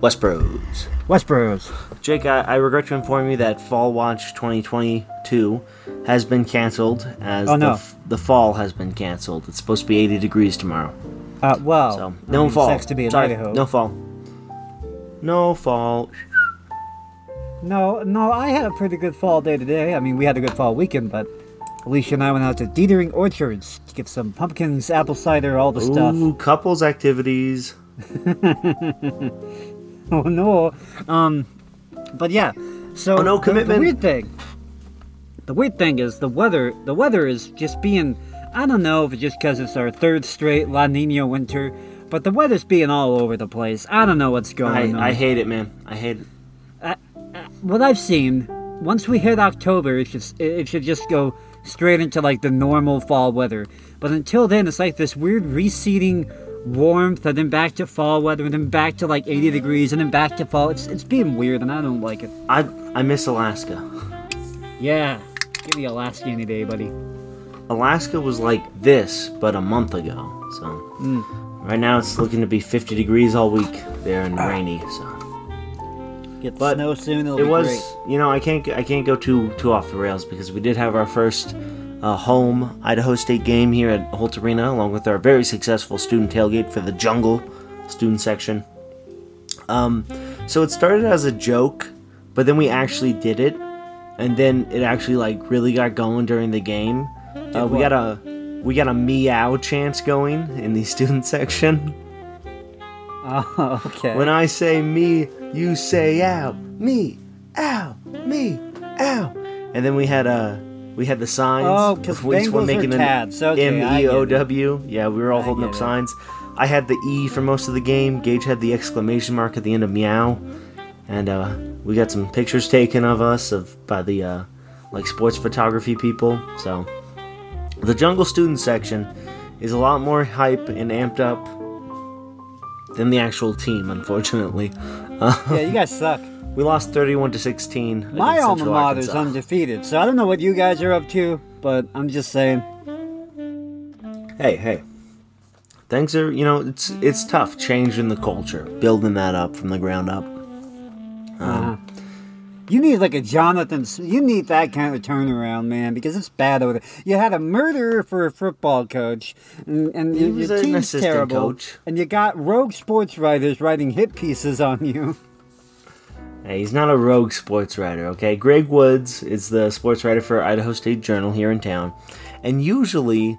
Westbros. Westbros. Jake, I, I regret to inform you that Fall Watch 2022 has been canceled as Oh, no. the, f- the fall has been canceled. It's supposed to be 80 degrees tomorrow. Uh, well, So, I no mean, fall. Sucks to be in Sorry, Idaho. no fall. No fall. no, no. I had a pretty good fall day today. I mean, we had a good fall weekend, but Alicia and I went out to Detering Orchards to get some pumpkins, apple cider, all the stuff. Ooh, couples activities. Oh no. Um, but yeah. So Oh, no the- commitment. The, weird thing. The weird thing is the weather. The weather is just being. I don't know if it's just because it's our third straight La Nina winter, but the weather's being all over the place. I don't know what's going on. I, I hate it, man. I hate it. what I've seen, once we hit October, it should it should just go straight into like the normal fall weather. But until then, it's like this weird receding warmth, and then back to fall weather, and then back to like 80 degrees, and then back to fall. It's it's being weird, and I don't like it. I I miss Alaska. Yeah, give me Alaska any day, buddy. Alaska was like this, but a month ago. So hmm. right now it's looking to be 50 degrees all week there and rainy. So Get But snow soon. It'll it was, great. you know, I can't I can't go too too off the rails because we did have our first uh, home Idaho State game here at Holt Arena, along with our very successful student tailgate for the Jungle student section. Um, so it started as a joke, but then we actually did it, and then it actually like really got going during the game. Uh, we got a we got a meow chance going in the student section. Oh, okay. When I say me, you say ow. Me, ow, me, ow. And then we had uh we had the signs. Oh, 'cause Each one are making an Tads. Okay, M E O it. Yeah, we were all I holding up it. signs. I had the E for most of the game. Gage had the exclamation mark at the end of meow. And uh we got some pictures taken of us of by the uh like sports photography people. So the jungle student section is a lot more hype and amped up than the actual team, unfortunately. yeah, you guys suck. We lost 31 to 16. My alma mater's Arkansas. undefeated, so I don't know what you guys are up to, but I'm just saying. Hey, hey. Things are, you know, it's it's tough changing the culture, building that up from the ground up. Um, uh-huh. You need like a Jonathan. You need that kind of turnaround, man, because it's bad over there. You had a murderer for a football coach, and, and your, was your an team's terrible. coach. And you got rogue sports writers writing hit pieces on you. He's not a rogue sports writer, okay? Greg Woods is the sports writer for Idaho State Journal here in town, and usually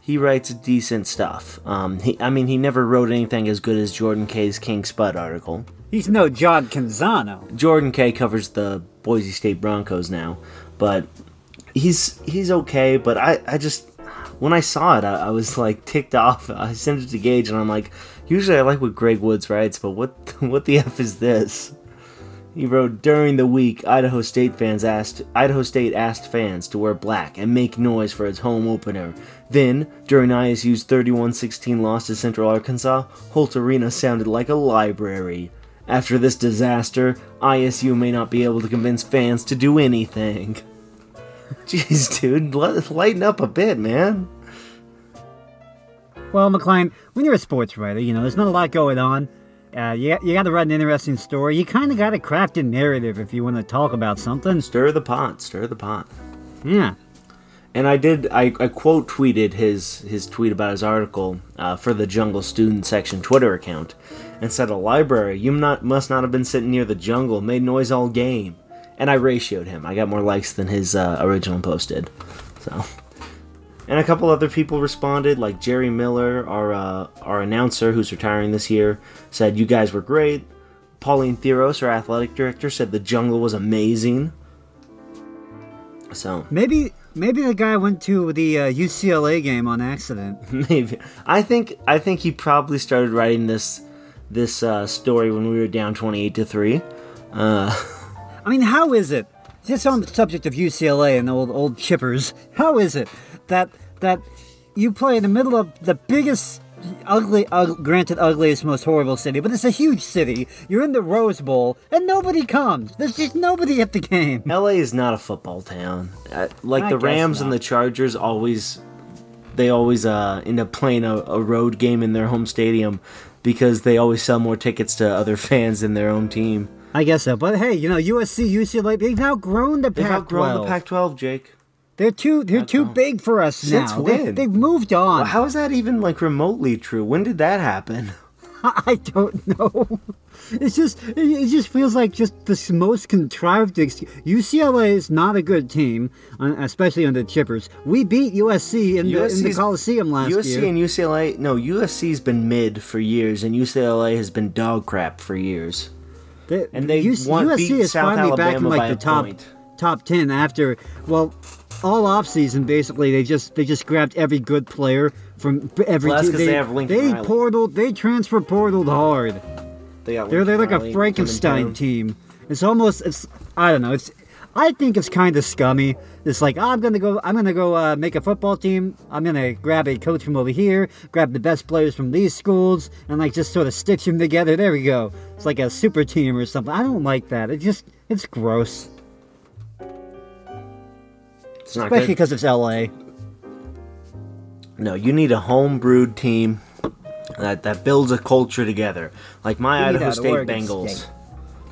he writes decent stuff. Um, he, I mean, he never wrote anything as good as Jordan K's King Spud article. He's no John Canzano. Jordan K covers the Boise State Broncos now, but he's he's okay. But I, I just when I saw it, I, I was like ticked off. I sent it to Gage, and I'm like, usually I like what Greg Woods writes, but what what the f is this? He wrote during the week, Idaho State fans asked Idaho State asked fans to wear black and make noise for its home opener. Then, during ISU's 31-16 loss to Central Arkansas, Holt Arena sounded like a library. After this disaster, ISU may not be able to convince fans to do anything. Jeez, dude, let, lighten up a bit, man. Well, McLean, when you're a sports writer, you know there's not a lot going on. Uh, you you got to write an interesting story. You kind of got to craft a narrative if you want to talk about something. Stir the pot, stir the pot. Yeah. And I did. I, I quote tweeted his his tweet about his article uh, for the Jungle Student Section Twitter account, and said, "A library. You not must not have been sitting near the jungle. Made noise all game." And I ratioed him. I got more likes than his uh, original post did. So, and a couple other people responded, like Jerry Miller, our uh, our announcer who's retiring this year, said, "You guys were great." Pauline Thiros, our athletic director, said the jungle was amazing. So Maybe maybe the guy went to the uh, UCLA game on accident. Maybe I think I think he probably started writing this this uh, story when we were down twenty eight to three. Uh, I mean, how is it? Just on the subject of UCLA and old old chippers, how is it that that you play in the middle of the biggest, ugly, ug, granted ugliest, most horrible city, but it's a huge city. You're in the Rose Bowl and nobody comes. There's just nobody at the game. L.A. is not a football town. Uh, like I the Rams and the Chargers always they always uh, end up playing a, a road game in their home stadium. because they always sell more tickets to other fans than their own team. I guess so. But hey, you know, USC, UCLA, they've outgrown the They've Pac-12. outgrown the Pac-12, Jake. They're too they're too Pac-12. big for us Since now. They, when? they've moved on. How is that even like remotely true? When did that happen? I don't know. It's just it just feels like just the most contrived. Ex- UCLA is not a good team, uh, especially under Chippers. We beat USC in, the, in the Coliseum last USC year. USC and UCLA. No, USC's been mid for years, and UCLA has been dog crap for years. They- and they UC won- USC is South finally back in like the top point. top ten after well. All off season, basically, they just they just grabbed every good player from every Well, team. 'cause they have Lincoln they Riley. portaled, they transfer portaled hard. They got They're, they're like Lincoln a Frankenstein team. It's almost it's I don't know. It's I think it's kind of scummy. It's like oh, I'm gonna go. I'm gonna go uh, make a football team. I'm gonna grab a coach from over here, grab the best players from these schools, and like just sort of stitch them together. There we go. It's like a super team or something. I don't like that. It just it's gross, It's not especially because it's LA. No, you need a home brewed team that that builds a culture together, like my We Idaho State Oregon Bengals. State.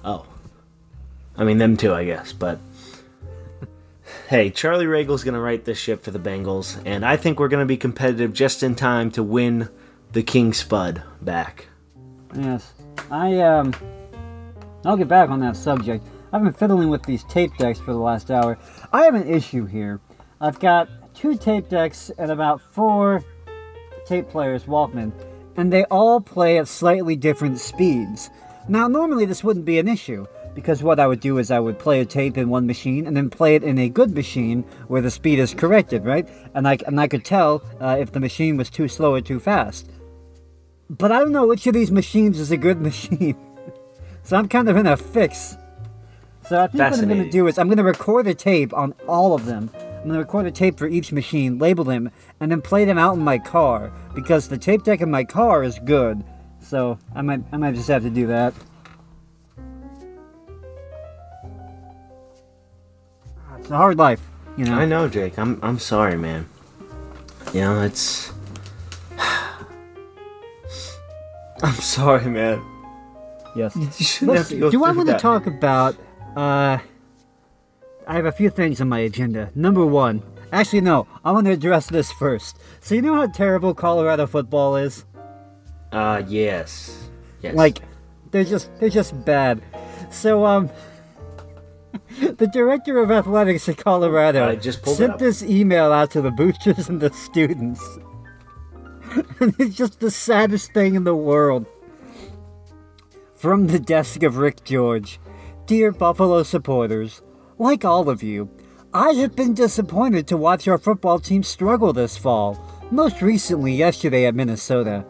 Oh, I mean them too, I guess. But hey, Charlie Ragle's gonna right this ship for the Bengals, and I think we're gonna be competitive just in time to win the King Spud back. Yes, I um, I'll get back on that subject. I've been fiddling with these tape decks for the last hour. I have an issue here. I've got two tape decks and about four tape players, Walkman, and they all play at slightly different speeds. Now, normally this wouldn't be an issue because what I would do is I would play a tape in one machine and then play it in a good machine where the speed is corrected, right? And I and I could tell uh, if the machine was too slow or too fast. But I don't know which of these machines is a good machine. so I'm kind of in a fix. So I think what I'm going to do is I'm going to record the tape on all of them. I'm going to record the tape for each machine, label them, and then play them out in my car because the tape deck in my car is good. So I might I might just have to do that. It's a hard life, you know. I know, Jake. I'm I'm sorry, man. You know, it's. I'm sorry, man. Yes. You shouldn't Let's have to see. go Do I want to talk about? Uh, I have a few things on my agenda. Number one, actually no, I want to address this first. So you know how terrible Colorado football is? Uh, yes. Yes. Like, they're just they're just bad. So um, the director of athletics at Colorado I just sent this email out to the boosters and the students, and it's just the saddest thing in the world. From the desk of Rick George, dear Buffalo supporters, like all of you, I have been disappointed to watch our football team struggle this fall. Most recently, yesterday at Minnesota.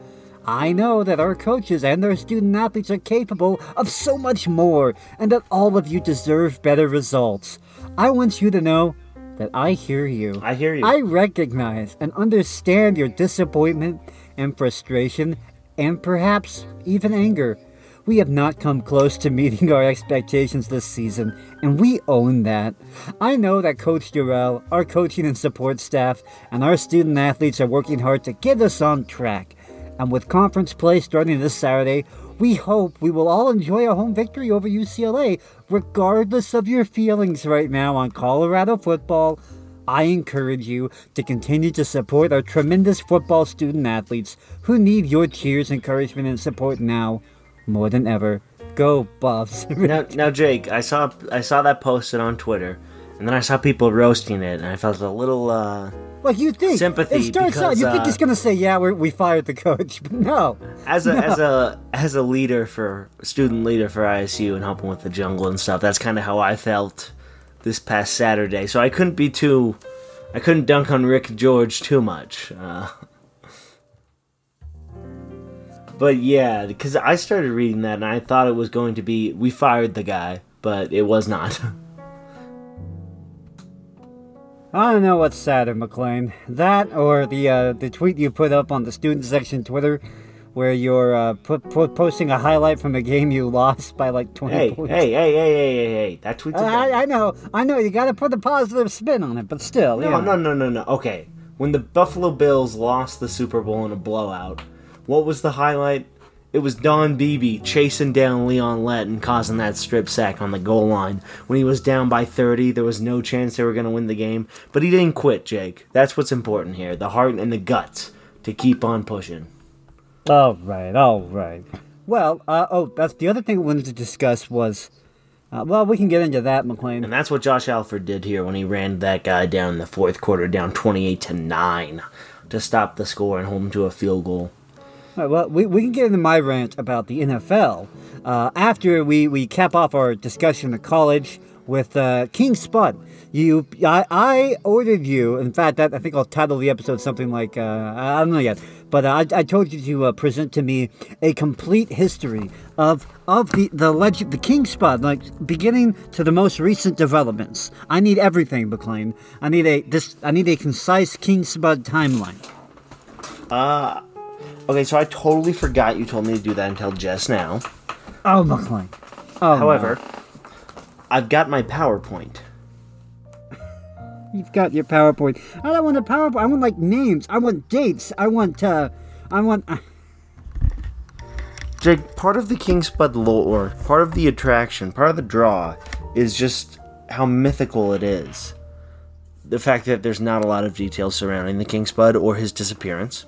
I know that our coaches and our student athletes are capable of so much more, and that all of you deserve better results. I want you to know that I hear you. I hear you. I recognize and understand your disappointment and frustration, and perhaps even anger. We have not come close to meeting our expectations this season, and we own that. I know that Coach Dorrell, our coaching and support staff, and our student athletes are working hard to get us on track. And with conference play starting this Saturday, we hope we will all enjoy a home victory over UCLA, regardless of your feelings right now on Colorado football. I encourage you to continue to support our tremendous football student athletes who need your cheers, encouragement, and support now more than ever. Go Buffs! now, now, Jake, I saw I saw that posted on Twitter, and then I saw people roasting it, and I felt a little. uh like you think Sympathy, it starts out. because, You think uh, he's gonna say, "Yeah, we we fired the coach," but no. as a as a as a leader for student leader for ISU and helping with the jungle and stuff. That's kind of how I felt this past Saturday. So I couldn't be too. I couldn't dunk on Rick George too much. Uh, but yeah, because I started reading that and I thought it was going to be we fired the guy, but it was not. I don't know what's sadder, McLean. That or the uh, the tweet you put up on the student section Twitter, where you're uh, posting a highlight from a game you lost by like twenty hey, points. hey, hey, hey, hey, hey, hey! That tweet's a I, I know, I know. You got to put a positive spin on it, but still, No, yeah. no, no, no, no. Okay. When the Buffalo Bills lost the Super Bowl in a blowout, what was the highlight? it was Don Beebe chasing down Leon Lett and causing that strip sack on the goal line. When he was down by 30, there was no chance they were going to win the game. But he didn't quit, Jake. That's what's important here the heart and the guts to keep on pushing. All right, all right. Well, uh, oh, that's the other thing we wanted to discuss was, uh, well, we can get into that, McLean. And that's what Josh Alford did here when he ran that guy down in the fourth quarter, down 28 to 9, to stop the score and hold him to a field goal. Right, well, we, we can get into my rant about the NFL uh, after we, we cap off our discussion of college with uh, King Spud. You, I, I ordered you. In fact, that I think I'll title the episode something like uh, I don't know yet, but I, I told you to uh, present to me a complete history of of the the legend, the King Spud, like beginning to the most recent developments. I need everything, McLean. I need a this. I need a concise King Spud timeline. Uh, okay, so I totally forgot you told me to do that until just now. Oh, McLean. Oh, However, I've got my PowerPoint. You've got your PowerPoint. I don't want a PowerPoint. I want like names. I want dates. I want uh I want uh, Jake, part of the King Spud lore, part of the attraction, part of the draw, is just how mythical it is. The fact that there's not a lot of details surrounding the King Spud or his disappearance.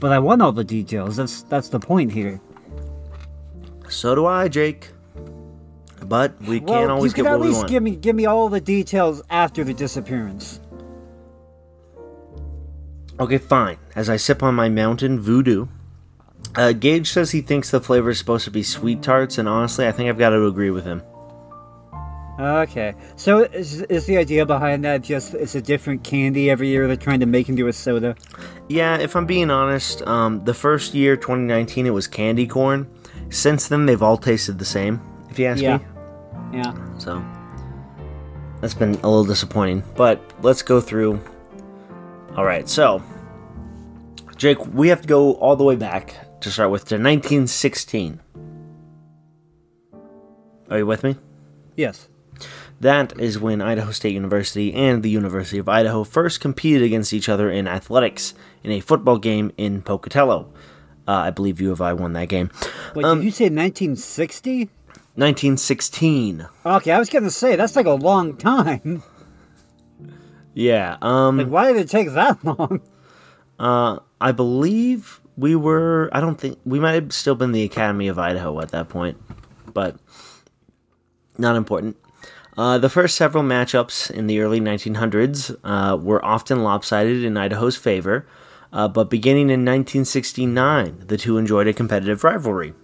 But I want all the details. That's that's the point here. So do I, Jake. But we well, can't always you can get at what we least want. give me give me all the details after the disappearance. Okay, fine. As I sip on my Mountain Voodoo, uh, Gage says he thinks the flavor is supposed to be sweet tarts, and honestly, I think I've got to agree with him. Okay, so is, is the idea behind that just it's a different candy every year they're trying to make into a soda? Yeah, if I'm being honest, um, the first year, 2019, it was candy corn. Since then, they've all tasted the same, if you ask Yeah. me. Yeah. So, that's been a little disappointing. But let's go through. Alright, so, Jake, we have to go all the way back to start with to 1916. Are you with me? Yes. That is when Idaho State University and the University of Idaho first competed against each other in athletics in a football game in Pocatello. Uh, I believe U of I won that game. Wait, Um, did you say 1960? 1916. Okay, I was gonna say that's like a long time. Yeah. Um. Like, why did it take that long? Uh. I believe we were. I don't think we might have still been the Academy of Idaho at that point, but not important. Uh, the first several matchups in the early 1900s uh, were often lopsided in Idaho's favor, uh, but beginning in 1969, the two enjoyed a competitive rivalry.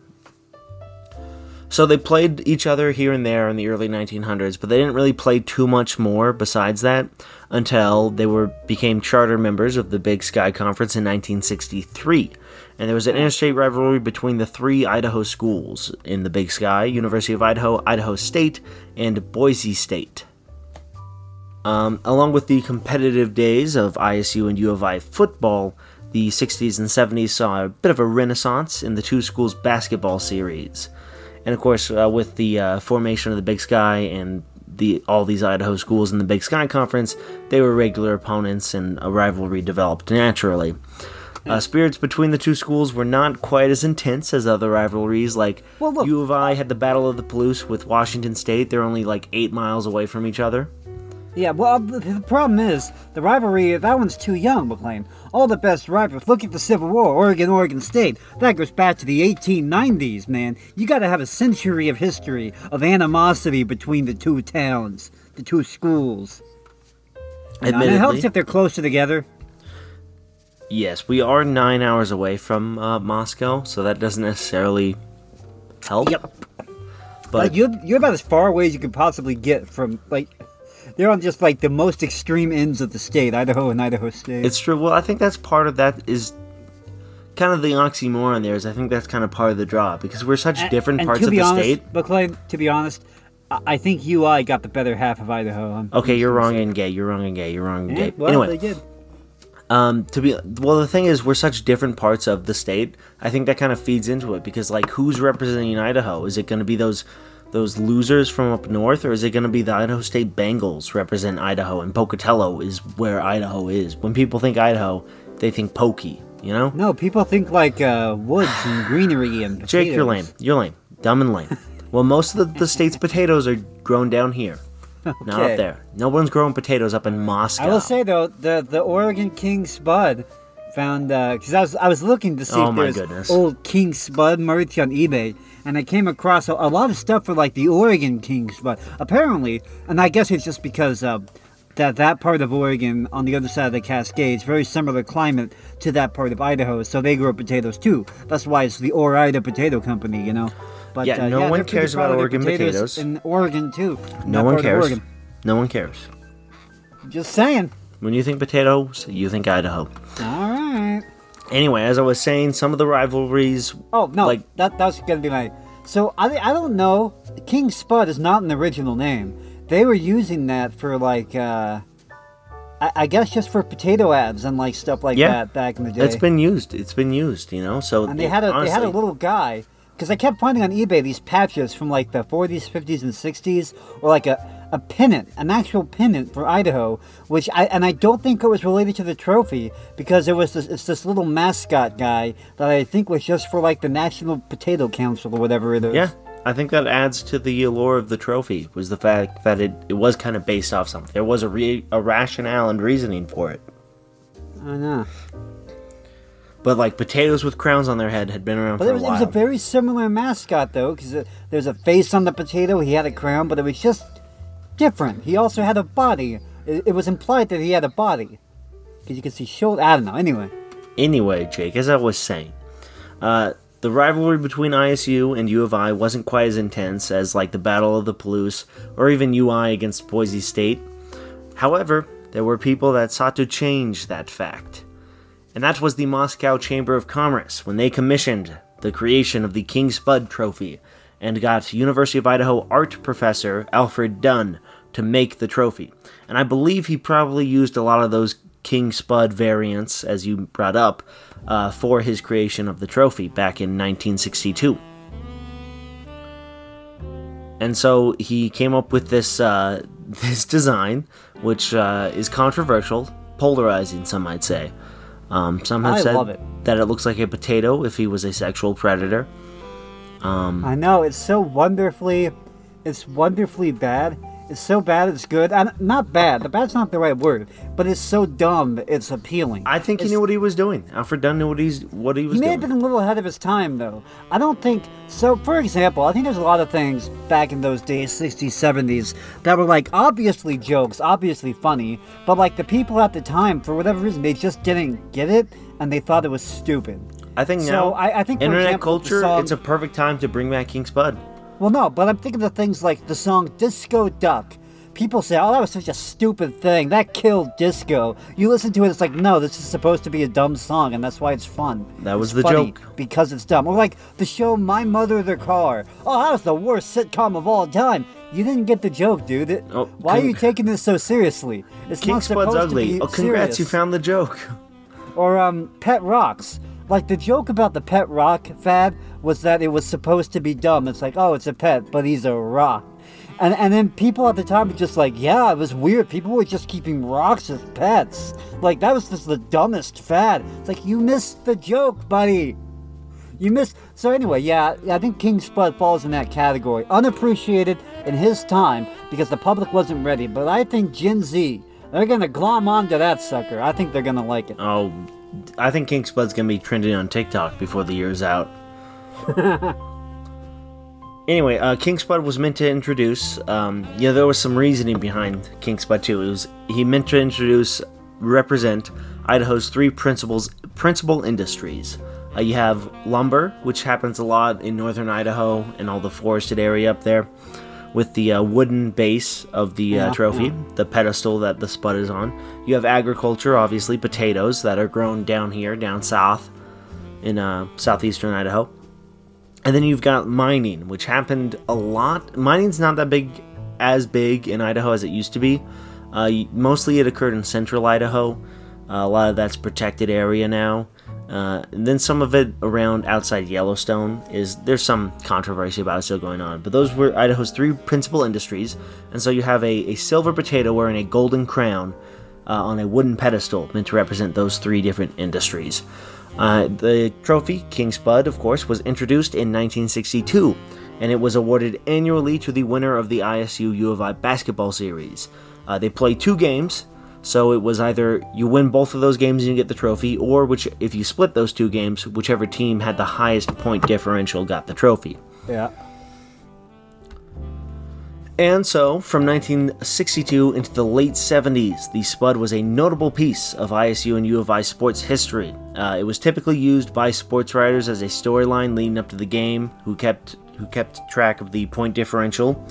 So they played each other here and there in the early 1900s, but they didn't really play too much more besides that until they were became charter members of the Big Sky Conference in 1963. And there was an interstate rivalry between the three Idaho schools in the Big Sky University of Idaho, Idaho State, and Boise State. Um, along with the competitive days of ISU and U of I football, the 60s and 70s saw a bit of a renaissance in the two schools' basketball series. And of course, uh, with the uh, formation of the Big Sky and the all these Idaho schools in the Big Sky Conference, they were regular opponents, and a rivalry developed naturally. Uh, spirits between the two schools were not quite as intense as other rivalries. Like Well, look- U of I had the Battle of the Palouse with Washington State; they're only like eight miles away from each other. Yeah, well, the the problem is the rivalry. That one's too young, McLean. All the best rivals. Look at the Civil War, Oregon, Oregon State. That goes back to the 1890s, man. You got to have a century of history of animosity between the two towns, the two schools. And it helps if they're closer together. Yes, we are nine hours away from uh, Moscow, so that doesn't necessarily help. Yep. But Like you're you're about as far away as you could possibly get from like. They're on just like the most extreme ends of the state, Idaho and Idaho State. It's true. Well, I think that's part of that is kind of the oxymoron there is I think that's kind of part of the draw because we're such And- different and parts of the honest, state. McLean, to be honest, I think UI got the better half of Idaho. I'm- Okay, you're wrong and gay. You're wrong and gay. You're wrong and say. gay. Well, anyway, they did. Um, to be well, the thing is, we're such different parts of the state. I think that kind of feeds into it because, like, who's representing Idaho? Is it going to be those those losers from up north, or is it going to be the Idaho State Bengals represent Idaho? And Pocatello is where Idaho is. When people think Idaho, they think Pokey. You know, No, people think like uh, woods and greenery and potatoes. Jake, you're lame. You're lame. Dumb and lame. well, most of the, the state's potatoes are grown down here, not up there. No one's growing potatoes up in Moscow. I will say though, the the Oregon King Spud found because I was I was looking to see Oh if my there's goodness. old King Spud merch on eBay, and I came across a, a lot of stuff for like the Oregon King Spud. Apparently, and I guess it's just because uh, that that part of Oregon on the other side of the Cascades very similar climate to that part of Idaho, so they grow potatoes too. That's why it's the Ore-Ida Potato Company, you know. But Yeah, uh, no one cares about Oregon potatoes. in Oregon too. no one cares. No one cares. Just saying. When you think potatoes, you think Idaho. All right. Anyway, as I was saying, some of the rivalries. Oh no, Like- that that's gonna be my. So I I don't know. King Spud is not an original name. They were using that for like, uh, I, I guess just for potato ads and like stuff like Yeah. that back in the day. It's been used. It's been used. You know. So and they had a they had a little guy because I kept finding on eBay these patches from like the 40s, 50s, and 60s, or like a a pennant, an actual pennant for Idaho, which I and I don't think it was related to the trophy because it was this, it's this little mascot guy that I think was just for like the National Potato Council or whatever it is. Yeah, I think that adds to the allure of the trophy was the fact that it, it was kind of based off something. There was a re- a rationale and reasoning for it. I know. But like potatoes with crowns on their head had been around But for it was, a while. it was a very similar mascot though, because there's a face on the potato. He had a crown, but it was just different. He also had a body. It, it was implied that he had a body, because you could see shoulder. I don't know. Anyway. Anyway, Jake, as I was saying, uh, the rivalry between ISU and U of I wasn't quite as intense as like the Battle of the Palouse or even UI against Boise State. However, there were people that sought to change that fact. And that was the Moscow Chamber of Commerce when they commissioned the creation of the King Spud Trophy and got University of Idaho art professor Alfred Dunn to make the trophy. And I believe he probably used a lot of those King Spud variants, as you brought up, uh, for his creation of the trophy back in 1962. And so he came up with this uh, this design, which uh, is controversial, polarizing. Some might say. Um, some have I said it. that it looks like a potato if he was a sexual predator. I know it's so wonderfully, it's wonderfully bad. It's so bad it's good. And not bad. The bad's not the right word, but it's so dumb it's appealing. I think he knew what he was doing. Alfred Dunn knew what he's what he was He may doing. have been a little ahead of his time, though. I don't think so. For example, I think there's a lot of things back in those days, 60s, 70s, that were like obviously jokes, obviously funny, but like the people at the time, for whatever reason, they just didn't get it and they thought it was stupid. I think So, now, I- I think, internet example, culture, song- it's a perfect time to bring back King Spud. Well, no, but I'm thinking of things like the song Disco Duck. People say, oh, that was such a stupid thing. That killed disco. You listen to it, it's like, no, this is supposed to be a dumb song, and that's why it's fun. That was It's the joke. Because it's dumb. Or like the show My Mother the Car. Oh, that was the worst sitcom of all time. You didn't get the joke, dude. It- Oh, why are you taking this so seriously? It's King not Spud's supposed ugly. To be Oh, congrats, you found the joke. Or um, Pet Rocks. Like the joke about the pet rock fad was that it was supposed to be dumb. It's like, oh, it's a pet, but he's a rock. And and then people at the time were just like, yeah, it was weird. People were just keeping rocks as pets. Like that was just the dumbest fad. It's like you missed the joke, buddy. You missed. So anyway, yeah, I think King Spud falls in that category. Unappreciated in his time because the public wasn't ready. But I think Gen Z, they're gonna glom onto that sucker. I think they're gonna like it. Oh, I think King Spud's gonna be trending on TikTok before the year's out. anyway, uh, King Spud was meant to introduce. Um, yeah, there was some reasoning behind King Spud too. It was he meant to introduce, represent Idaho's three principles, principal industries. Uh, you have lumber, which happens a lot in northern Idaho and all the forested area up there, with the uh, wooden base of the uh, trophy, the pedestal that the spud is on. You have agriculture, obviously potatoes that are grown down here, down south, in uh, southeastern Idaho. And then you've got mining, which happened a lot. Mining's not that big, as big in Idaho as it used to be. Uh, mostly it occurred in central Idaho. Uh, a lot of that's protected area now. Uh, and then some of it around outside Yellowstone is there's some controversy about it still going on. But those were Idaho's three principal industries, and so you have a, a silver potato wearing a golden crown uh, on a wooden pedestal meant to represent those three different industries. Uh, the trophy, King Spud, of course, was introduced in 1962, and it was awarded annually to the winner of the ISU U of I basketball series. Uh, they play two games, so it was either you win both of those games and you get the trophy, or which if you split those two games, whichever team had the highest point differential got the trophy. Yeah. And so, from 1962 into the late 70s, the Spud was a notable piece of ISU and U of I sports history. Uh, it was typically used by sports writers as a storyline leading up to the game, who kept who kept track of the point differential.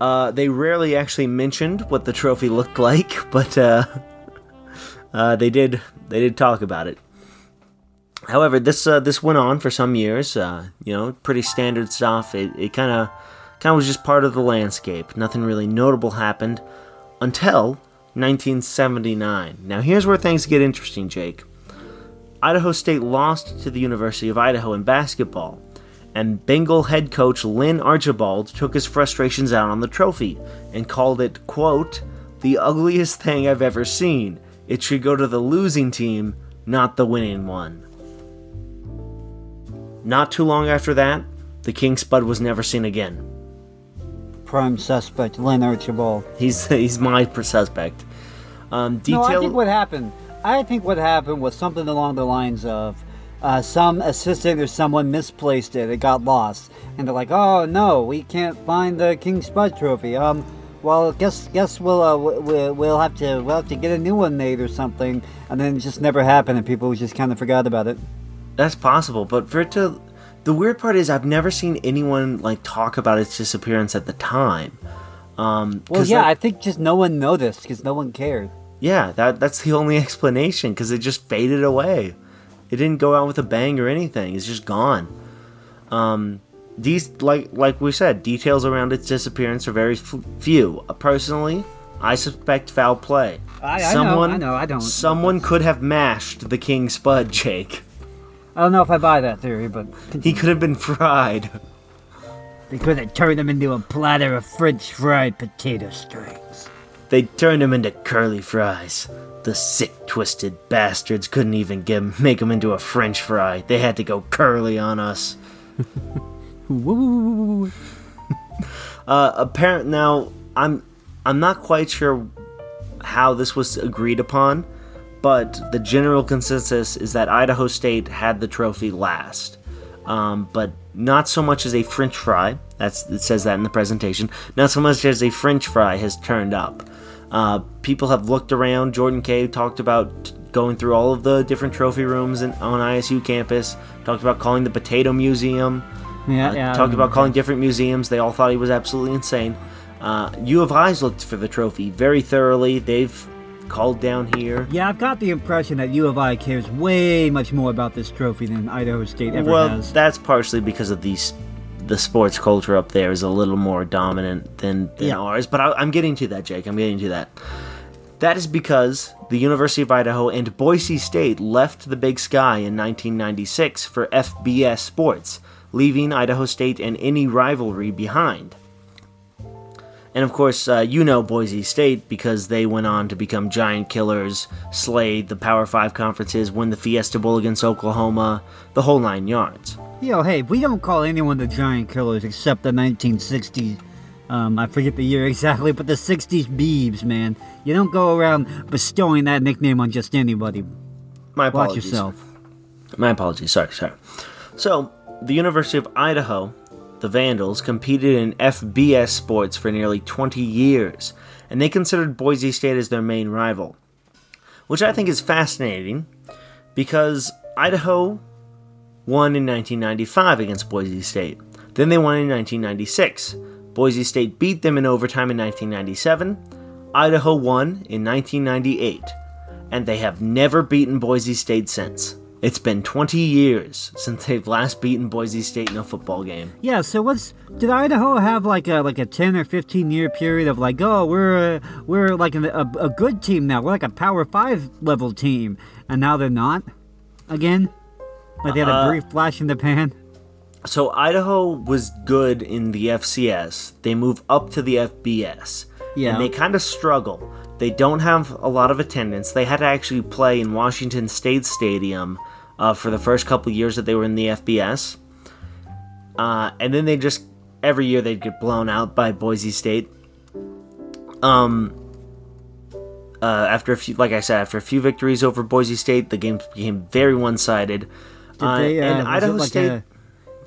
Uh, they rarely actually mentioned what the trophy looked like, but uh, uh, they did they did talk about it. However, this uh, this went on for some years. Uh, you know, pretty standard stuff. It it kind of kind of was just part of the landscape. Nothing really notable happened until 1979. Now, here's where things get interesting, Jake. Idaho State lost to the University of Idaho in basketball, and Bengal head coach Lynn Archibald took his frustrations out on the trophy and called it, quote, the ugliest thing I've ever seen. It should go to the losing team, not the winning one. Not too long after that, the King Spud was never seen again. Prime suspect, Lynn Archibald. He's he's my suspect. Um, detail. No, I think what happened. I think what happened was something along the lines of uh, some assistant or someone misplaced it. It got lost, and they're like, "Oh no, we can't find the King Spud Trophy." Um, well, guess guess we'll uh, we'll, we'll have to we'll have to get a new one made or something, and then it just never happened, and people just kind of forgot about it. That's possible, but for it to, the weird part is I've never seen anyone like talk about its disappearance at the time. Um, Well, yeah, that- I think just no one noticed because no one cared. yeah, that that's the only explanation because it just faded away. It didn't go out with a bang or anything. It's just gone. Um, these like like we said, details around its disappearance are very f- few. Uh, personally, I suspect foul play. I- I know, I know, I don't. Someone could have mashed the King Spud, Jake. I don't know if I buy that theory, but He could have been fried. they could have turned him into a platter of French fried potato strings. They turned him into curly fries. The sick, twisted bastards couldn't even give, make him into a French fry. They had to go curly on us. Woo. uh, apparent now, I'm I'm not quite sure how this was agreed upon, but the general consensus is that Idaho State had the trophy last. Um, but not so much as a French fry. That's it says that in the presentation. Not so much as a French fry has turned up. Uh, people have looked around. Jordan Kay talked about going through all of the different trophy rooms in, on ISU campus. Talked about calling the Potato Museum. Yeah, Uh, yeah. Talked about calling different museums. They all thought he was absolutely insane. Uh, U of I's looked for the trophy very thoroughly. They've called down here. Yeah, I've got the impression that U of I cares way much more about this trophy than Idaho State ever well, has. that's partially because of these. The sports culture up there is a little more dominant than, than Yeah. ours, but I, I'm getting to that, Jake. I'm getting to that. That is because the University of Idaho and Boise State left the Big Sky in 1996 for FBS sports, leaving Idaho State and any rivalry behind. And of course, uh, you know Boise State because they went on to become giant killers, slay the Power 5 conferences, win the Fiesta Bowl against Oklahoma, the whole nine yards. Yo, hey, we don't call anyone the Giant Killers except the 1960s. Um, I forget the year exactly, but the 60s Beebs, man. You don't go around bestowing that nickname on just anybody. My apologies. Watch yourself. My apologies. Sorry, sorry. So, the University of Idaho, the Vandals, competed in FBS sports for nearly 20 years, and they considered Boise State as their main rival. Which I think is fascinating because Idaho won in 1995 against Boise State. Then they won in 1996. Boise State beat them in overtime in 1997. Idaho won in 1998. And they have never beaten Boise State since. It's been 20 years since they've last beaten Boise State in a football game. Yeah, so what's did Idaho have like a like a 10 or 15 year period of like, "Oh, we're a, we're like a, a, a good team now. We're like a Power 5 level team." And now they're not again? Like they had a Uh, brief flash in the pan? So Idaho was good in the FCS. They move up to the FBS. Yeah. and they kind of struggle. They don't have a lot of attendance. They had to actually play in Washington State Stadium uh, for the first couple years that they were in the FBS, uh, and then they just every year they'd get blown out by Boise State. Um. Uh, after a few, like I said, after a few victories over Boise State, the game became very one-sided. Did they, uh, and Idaho it like State. a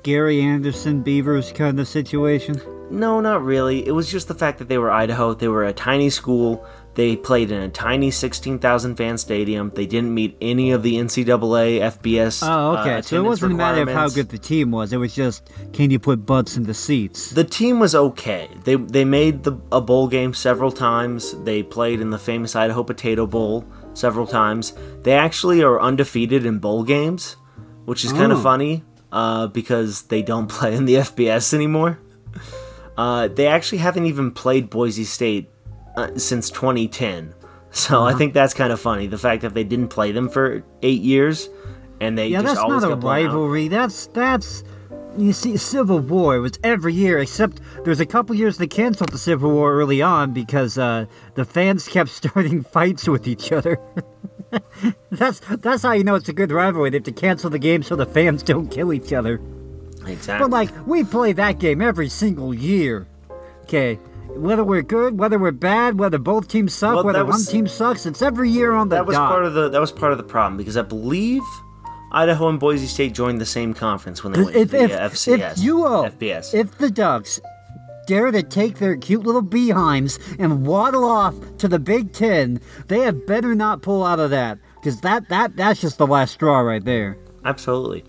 Gary Anderson Beavers kind of situation? No, not really. It was just the fact that they were Idaho. They were a tiny school. They played in a tiny 16,000 fan stadium. They didn't meet any of the NCAA FBS. Oh, uh, okay. so it wasn't a matter of how good the team was. It was just, can you put butts in the seats? The team was okay. They they made the a bowl game several times. They played in the famous Idaho Potato Bowl several times. They actually are undefeated in bowl games, which is kind Oh. of funny uh, because they don't play in the FBS anymore. Uh, they actually haven't even played Boise State uh, since 2010. So Uh-huh. I think that's kind of funny. The fact that they didn't play them for eight years, and they Yeah, just that's always not a got blown out. rivalry. That's that's you see, Civil War. Was every year, except there's a couple years they canceled the Civil War early on because uh, the fans kept starting fights with each other. that's that's how you know it's a good rivalry. They have to cancel the game so the fans don't kill each other. Exactly. But like we play that game every single year. Okay. Whether we're good, whether we're bad, whether both teams suck, Well, whether that one team sucks, it's every year on the that was dot. part of the that was part of the problem because I believe Idaho and Boise State joined the same conference when they went if, to the if, uh, FCS. if you FBS. if the Ducks dare to take their cute little behinds and waddle off to the Big Ten, they had better not pull out of that because that that that's just the last straw right there. Absolutely.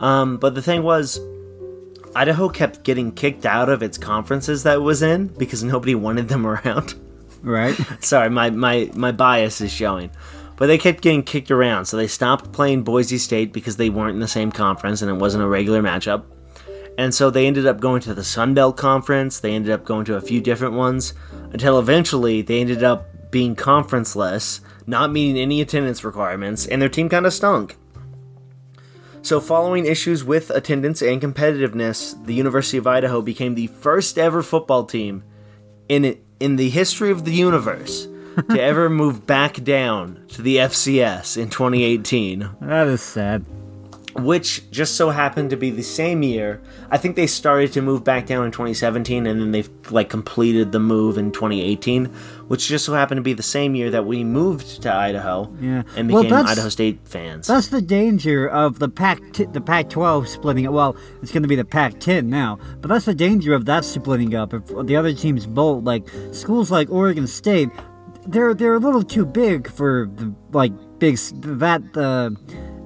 Um, but the thing was, Idaho kept getting kicked out of its conferences that it was in because nobody wanted them around. Right? Sorry, my, my, my bias is showing. But they kept getting kicked around, so they stopped playing Boise State because they weren't in the same conference and it wasn't a regular matchup. And so they ended up going to the Sun Belt Conference, they ended up going to a few different ones, until eventually they ended up being conferenceless, not meeting any attendance requirements, and their team kind of stunk. So, following issues with attendance and competitiveness, the University of Idaho became the first ever football team in in the history of the universe to ever move back down to the FCS in 2018, that is sad. Which just so happened to be the same year. I think they started to move back down in 2017 and then they've like completed the move in 2018, which just so happened to be the same year that we moved to Idaho Yeah. and became that's- Idaho State fans. That's the danger of the Pac t- the Pac-12 splitting it. Well, it's going to be the Pac-10 now, but that's the danger of that splitting up. If the other teams bolt, like schools like Oregon State, they're they're a little too big for the like big that uh,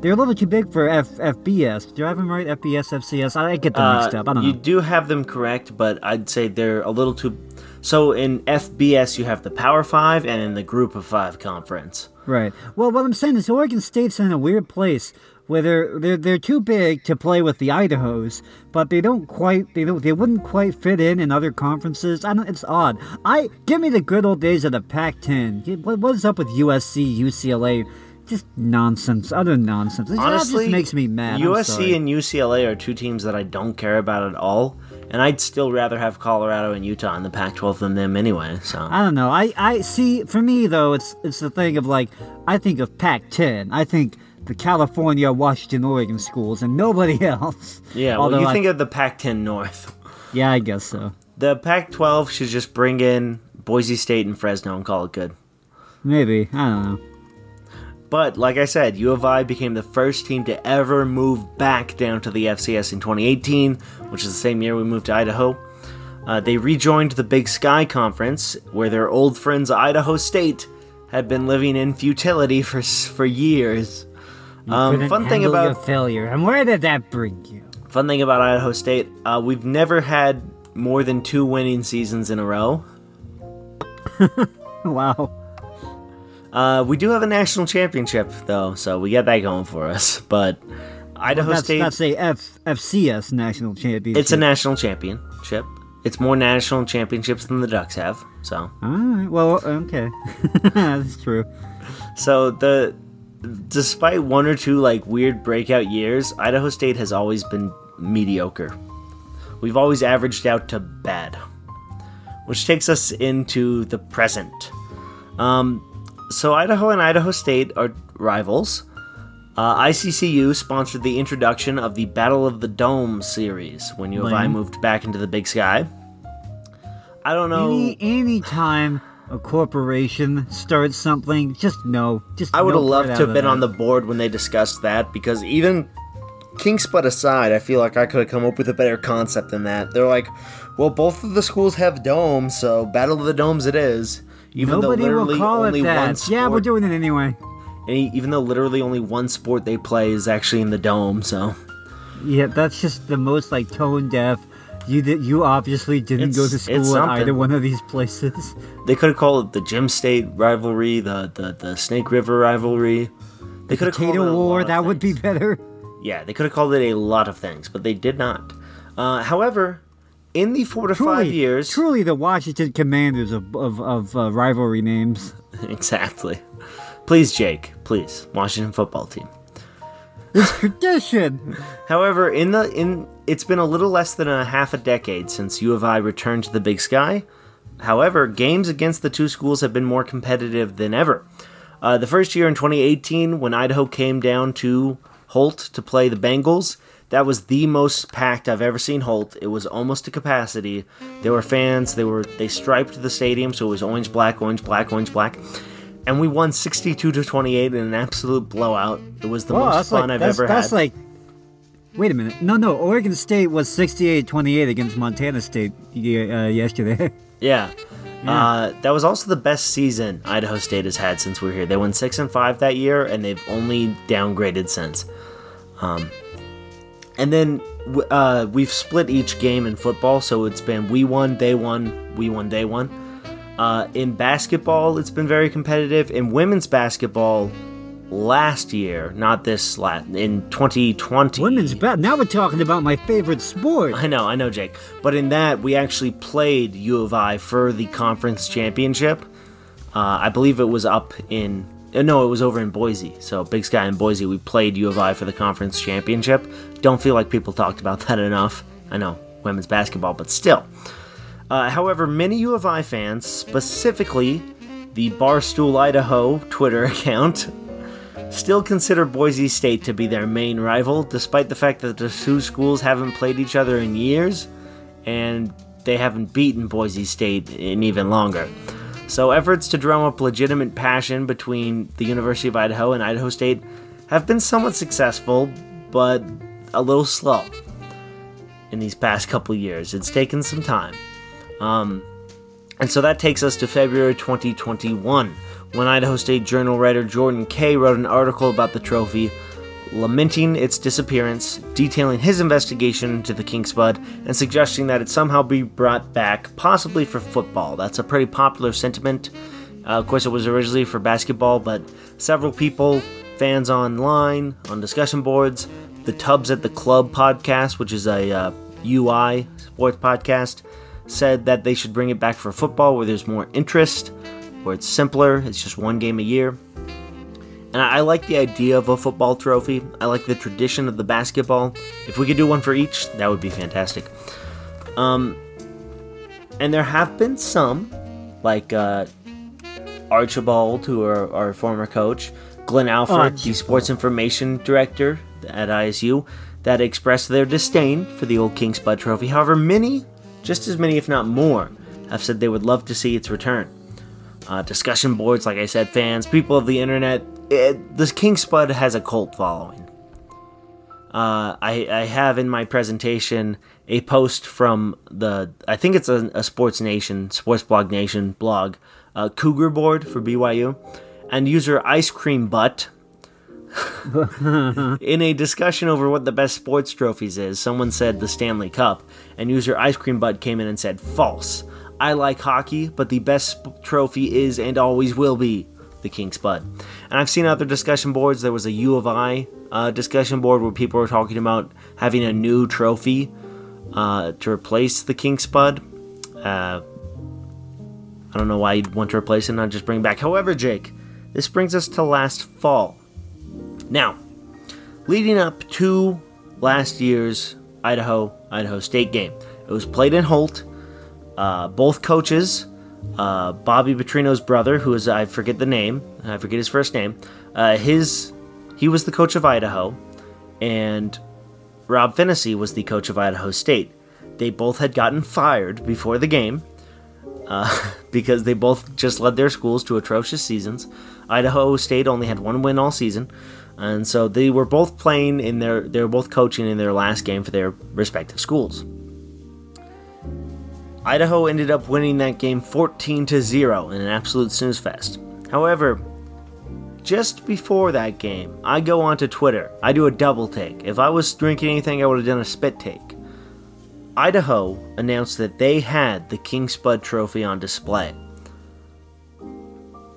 they're a little too big for F, FBS. Do I have them right? FBS, FCS. I get them mixed Uh, up. I don't you know. do have them correct, but I'd say they're a little too. So in FBS, you have the Power Five, and in the Group of Five conference. Right. Well, what I'm saying is Oregon State's in a weird place where they're they're, they're too big to play with the Idahos, but they don't quite they don't they wouldn't quite fit in in other conferences. I don't. It's odd. I give me the good old days of the Pac-10. What, what is up with USC, UCLA? Just nonsense. Other nonsense. It Honestly, just makes me mad. USC and UCLA are two teams that I don't care about at all, and I'd still rather have Colorado and Utah in the Pac-12 than them anyway. So I don't know. I, I see. For me though, it's it's the thing of like I think of Pac-10. I think the California, Washington, Oregon schools, and nobody else. yeah, well, you I- think of the Pac-10 North. Yeah, I guess so. The Pac-12 should just bring in Boise State and Fresno and call it good. Maybe I don't know. But like I said, U of I became the first team to ever move back down to the FCS in 2018, which is the same year we moved to Idaho. Uh, they rejoined the Big Sky Conference, where their old friends Idaho State had been living in futility for for years. Um, fun thing about failure, and where did that bring you? fun thing about Idaho State, uh, we've never had more than two winning seasons in a row. Wow. Uh, we do have a national championship though, so we got that going for us. But Idaho That's State. that's a F FCS national championship. It's a national championship. It's more national championships than the Ducks have. So, All right. Well, okay. that's true. so the despite one or two like weird breakout years, Idaho State has always been mediocre. We've always averaged out to bad. which takes us into the present. Um, so Idaho and Idaho State are rivals. Uh, ICCU sponsored the introduction of the Battle of the Dome series when U of I Lame. moved back into the Big Sky. I don't know. Any any time a corporation starts something, just no, just I would have no loved part to out have of been on the that. board when they discussed that because even King Spud aside, I feel like I could have come up with a better concept than that. They're like, well, both of the schools have domes, so Battle of the Domes it is. Even Nobody though literally will call only it that. sport, Yeah, we're doing it anyway. and even though literally only one sport they play is actually in the dome, so Yeah, that's just the most like tone deaf. You did. You obviously didn't go to school at either one of these places. they could have called it the Gem State rivalry, the the, the Snake River rivalry. They could have called it a War. That would be better. Yeah, they could have called it a lot of things, but they did not. Uh, however, in the four to Truly, five years, truly the Washington Commanders of of, of uh, rivalry names. exactly. Please, Jake, please, Washington football team. It's tradition. However, in the in it's been a little less than a half a decade since U of I returned to the Big Sky. However, games against the two schools have been more competitive than ever. Uh, the first year in 2018, when Idaho came down to Holt to play the Bengals, that was the most packed I've ever seen Holt. It was almost to capacity. There were fans. They were they striped the stadium, so it was orange, black, orange, black, orange, black. And we won 62 to 28 in an absolute blowout. It was the Oh, most fun like I've that's, ever that's had. like. Wait a minute. No, no. Oregon State was 68-28 against Montana State uh, yesterday. Yeah. Uh, that was also the best season Idaho State has had since we were here. They went six and five that year, and they've only downgraded since. Um, and then uh, we've split each game in football, so it's been we won, they won, we won, they won. Uh, in basketball, it's been very competitive. In women's basketball, last year, not this last, in 2020. Women's bat. Now we're talking about my favorite sport. I know, I know, Jake. But in that, we actually played U of I for the conference championship. Uh, I believe it was up in. uh, No, it was over in Boise. So, Big Sky in Boise, we played U of I for the conference championship. Don't feel like people talked about that enough. I know, women's basketball, but still. Uh, however, many U of I fans, specifically the Barstool Idaho Twitter account, still consider Boise State to be their main rival, despite the fact that the two schools haven't played each other in years, and they haven't beaten Boise State in even longer. So, efforts to drum up legitimate passion between the University of Idaho and Idaho State have been somewhat successful, but a little slow in these past couple years. It's taken some time. Um, and so that takes us to February 2021, when Idaho State Journal writer Jordan Kay wrote an article about the trophy, lamenting its disappearance, detailing his investigation into the King Spud, and suggesting that it somehow be brought back, possibly for football. That's a pretty popular sentiment. Uh, of course, it was originally for basketball, but several people, fans online, on discussion boards, the Tubs at the Club podcast, which is a uh, UI sports podcast, said that they should bring it back for football where there's more interest, where it's simpler, it's just one game a year. And I I like the idea of a football trophy. I like the tradition of the basketball. If we could do one for each, that would be fantastic. Um, and there have been some, like uh, Archibald, who are our former coach, Glenn Alfred, the sports information director at ISU, that expressed their disdain for the old King Spud Trophy. However, many, just as many if not more, have said they would love to see its return. Uh, discussion boards, like I said, fans, people of the internet. It, this King Spud has a cult following. Uh, I, I have in my presentation a post from the I think it's a, a Sports Nation, Sports Blog Nation blog, uh, Cougar Board for BYU, and user Ice Cream Butt. In a discussion over what the best sports trophies is, someone said the Stanley Cup, and user Ice Cream Butt came in and said false. I like hockey, but the best trophy is and always will be the King Spud. And I've seen other discussion boards. There was a U of I uh, discussion board where people were talking about having a new trophy uh, to replace the King Spud. Uh, I don't know why you'd want to replace it and not just bring back. However, Jake, this brings us to last fall. Now, leading up to last year's Idaho Idaho State game, it was played in Holt. Uh, both coaches, uh, Bobby Petrino's brother, who is I forget the name, I forget his first name. Uh, his he was the coach of Idaho, and Rob Phenicie was the coach of Idaho State. They both had gotten fired before the game uh, because they both just led their schools to atrocious seasons. Idaho State only had one win all season, and so they were both playing in their they were both coaching in their last game for their respective schools. Idaho ended up winning that game 14 to 0 in an absolute snooze fest. However, just before that game, I go onto Twitter. I do a double take. If I was drinking anything, I would have done a spit take. Idaho announced that they had the King Spud trophy on display.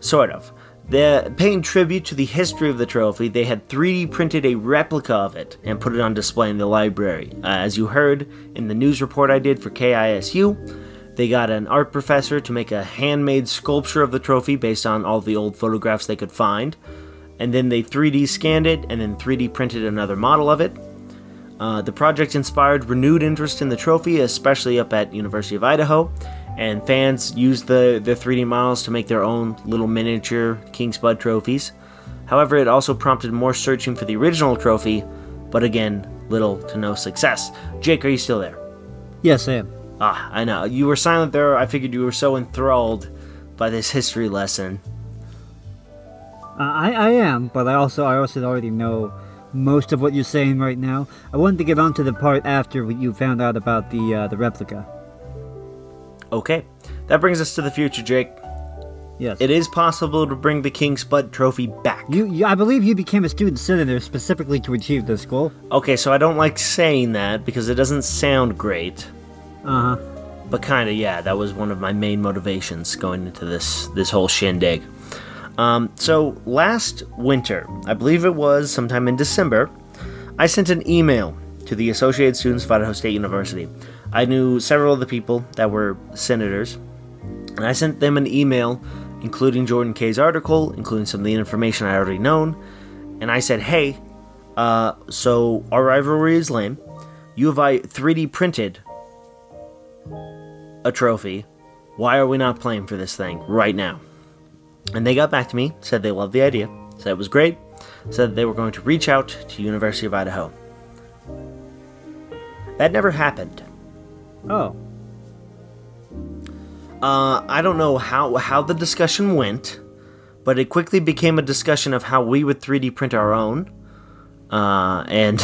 Sort of. They're paying tribute to the history of the trophy. They had 3D printed a replica of it and put it on display in the library. Uh, as you heard in the news report I did for KISU, they got an art professor to make a handmade sculpture of the trophy based on all the old photographs they could find. And then they 3D scanned it and then 3D printed another model of it. Uh, the project inspired renewed interest in the trophy, especially up at University of Idaho, and fans used the, the 3D models to make their own little miniature King Spud trophies. However, it also prompted more searching for the original trophy, but again, little to no success. Jake, are you still there? Yes, I am. Ah, I know. You were silent there. I figured you were so enthralled by this history lesson. Uh, I, I am, but I also I also already know most of what you're saying right now. I wanted to get on to the part after you found out about the uh, the replica. Okay, that brings us to the future, Jake. Yes. It is possible to bring the King Spud trophy back. You, you, I believe you became a student senator specifically to achieve this goal. Okay, so I don't like saying that because it doesn't sound great. Uh huh. But kind of, yeah, that was one of my main motivations going into this this whole shindig. Um, so last winter, I believe it was sometime in December, I sent an email to the Associated Students of Idaho State University. I knew several of the people that were senators, and I sent them an email including Jordan Kay's article, including some of the information I already known, and I said, "Hey, uh, so our rivalry is lame. U of I 3D printed a trophy. Why are we not playing for this thing right now?" And they got back to me, said they loved the idea, said it was great, said they were going to reach out to University of Idaho. That never happened. Oh. Uh, I don't know how how the discussion went, but it quickly became a discussion of how we would 3D print our own, uh, and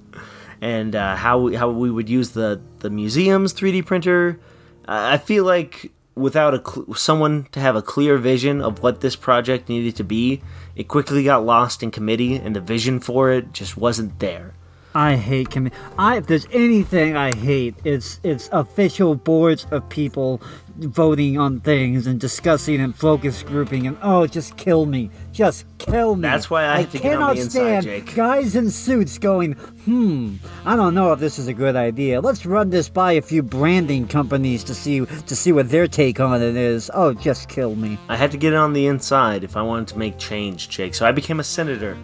and uh, how we, how we would use the the museum's 3D printer. I feel like without a cl- someone to have a clear vision of what this project needed to be, it quickly got lost in committee, and the vision for it just wasn't there. I hate committee. I if there's anything I hate, it's it's official boards of people voting on things and discussing and focus grouping and oh, just kill me, just kill me. That's why I have to get on cannot the inside, stand Jake. guys in suits going, hmm, I don't know if this is a good idea. Let's run this by a few branding companies to see to see what their take on it is. Oh, just kill me. I had to get on the inside if I wanted to make change, Jake. So I became a senator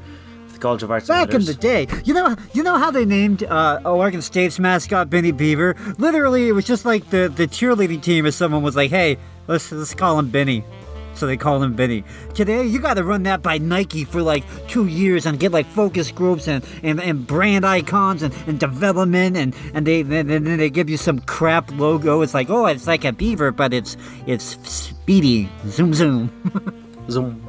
College of Arts and Back in the day, you know, you know how they named uh, Oregon State's mascot Benny Beaver. Literally, it was just like the, the cheerleading team. If someone was like, "Hey, let's let's call him Benny," so they called him Benny. Today, you got to run that by Nike for like two years and get like focus groups and, and, and brand icons and, and development and and they then then they give you some crap logo. It's like, oh, it's like a beaver, but it's it's speedy. Zoom zoom. Zoom.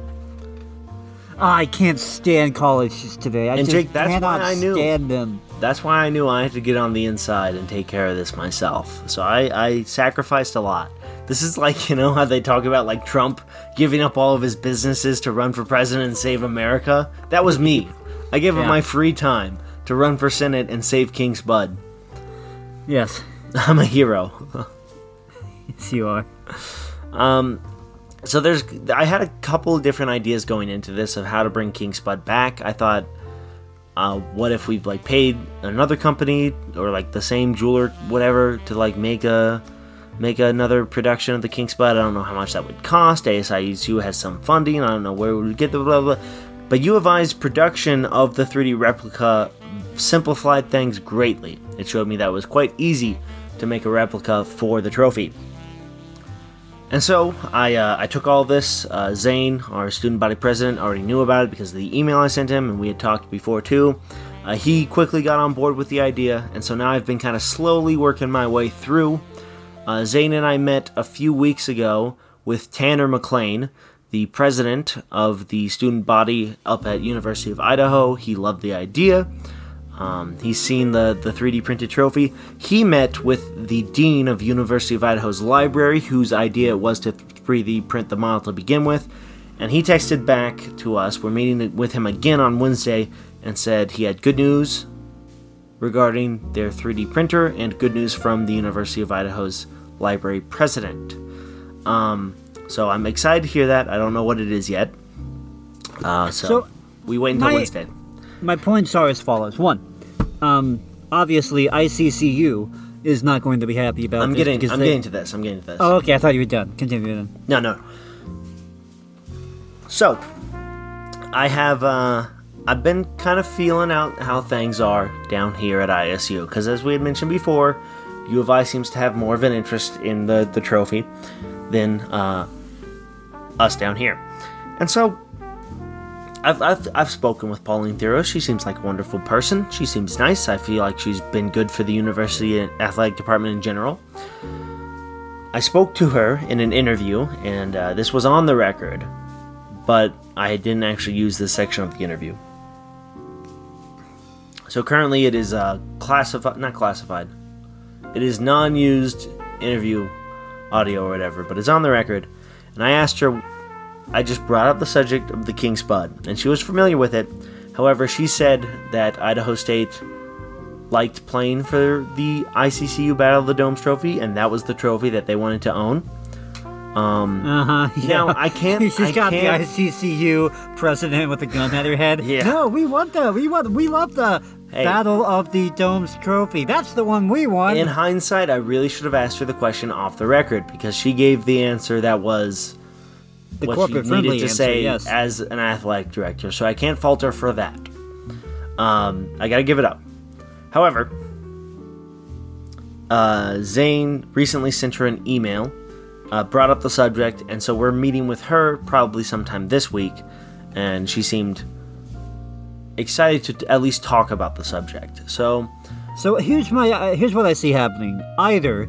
I can't stand colleges today. I And just Jake, that's cannot why I knew. stand them. That's why I knew I had to get on the inside and take care of this myself. So I, I sacrificed a lot. This is like, you know, how they talk about like Trump giving up all of his businesses to run for president and save America? That was me. I gave up my free time to run for Senate and save King Spud. Yes, I'm a hero. yes, you are. Um, so there's, I had a couple of different ideas going into this of how to bring King Spud back. I thought, uh, what if we like paid another company or like the same jeweler, whatever, to like make a make another production of the King Spud? I don't know how much that would cost. ASIU has some funding. I don't know where we would get the blah blah. But U of I's production of the 3D replica simplified things greatly. It showed me that it was quite easy to make a replica for the trophy. And so I, uh, I took all this. Uh, Zane, our student body president, already knew about it because of the email I sent him, and we had talked before too. Uh, he quickly got on board with the idea, and so now I've been kind of slowly working my way through. Uh, Zane and I met a few weeks ago with Tanner McLean, the president of the student body up at University of Idaho. He loved the idea. Um, he's seen the, the 3D printed trophy. He met with the dean of University of Idaho's library, whose idea it was to 3D print the model to begin with. And he texted back to us. We're meeting with him again on Wednesday and said he had good news regarding their 3D printer and good news from the University of Idaho's library president. Um, so I'm excited to hear that. I don't know what it is yet. Uh, so, So, we wait until my- Wednesday. My points are as follows: one, um, obviously ICCU is not going to be happy about. I'm this getting I'm they- getting to this. I'm getting to this. Oh, okay. I thought you were done. Continue then. No, no. So, I have uh, I've been kind of feeling out how things are down here at ISU because, as we had mentioned before, U of I seems to have more of an interest in the the trophy than uh, us down here, and so. I've, I've, I've spoken with Pauline Thiros. She seems like a wonderful person. She seems nice. I feel like she's been good for the university and athletic department in general. I spoke to her in an interview, and uh, this was on the record, but I didn't actually use this section of the interview. So currently, it is uh, classified, not classified. It is non-used interview audio or whatever, but it's on the record. And I asked her. I just brought up the subject of the King Spud, and she was familiar with it. However, she said that Idaho State liked playing for the ICCU Battle of the Domes trophy, and that was the trophy that they wanted to own. Um, Uh huh. Now, I can't- She's I got can't- the ICCU president with a gun at her head. Yeah. No, we want the we want we love the Hey. Battle of the Domes trophy. That's the one we want. in hindsight, I really should have asked her the question off the record because she gave the answer that was the what she corporate friendly needed to say yes. as an athletic director, so I can't falter for that. Um, I gotta give it up. However, uh, Zane recently sent her an email, uh, brought up the subject, and so we're meeting with her probably sometime this week, and she seemed excited to at least talk about the subject. So, So here's my uh, here's what I see happening. Either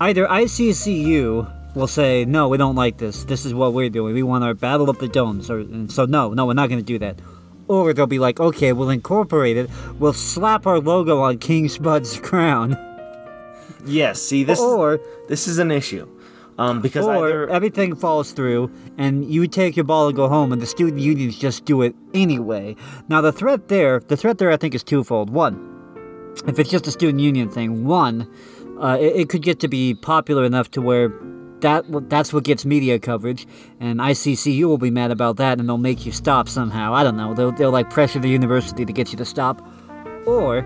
either ICCU will say no, we don't like this. This is what we're doing. We want our Battle of the Domes, or so no, no, we're not going to do that. Or they'll be like, okay, we'll incorporate it. We'll slap our logo on King Spud's crown. yes, see this Or this is an issue. Um, because or either everything falls through and you take your ball and go home and the student unions just do it anyway. Now the threat there, the threat there I think is twofold. One, if it's just a student union thing, one, uh, it, it could get to be popular enough to where that that's what gets media coverage, and ICCU will be mad about that, and they'll make you stop somehow. I don't know. They'll they'll like pressure the university to get you to stop, or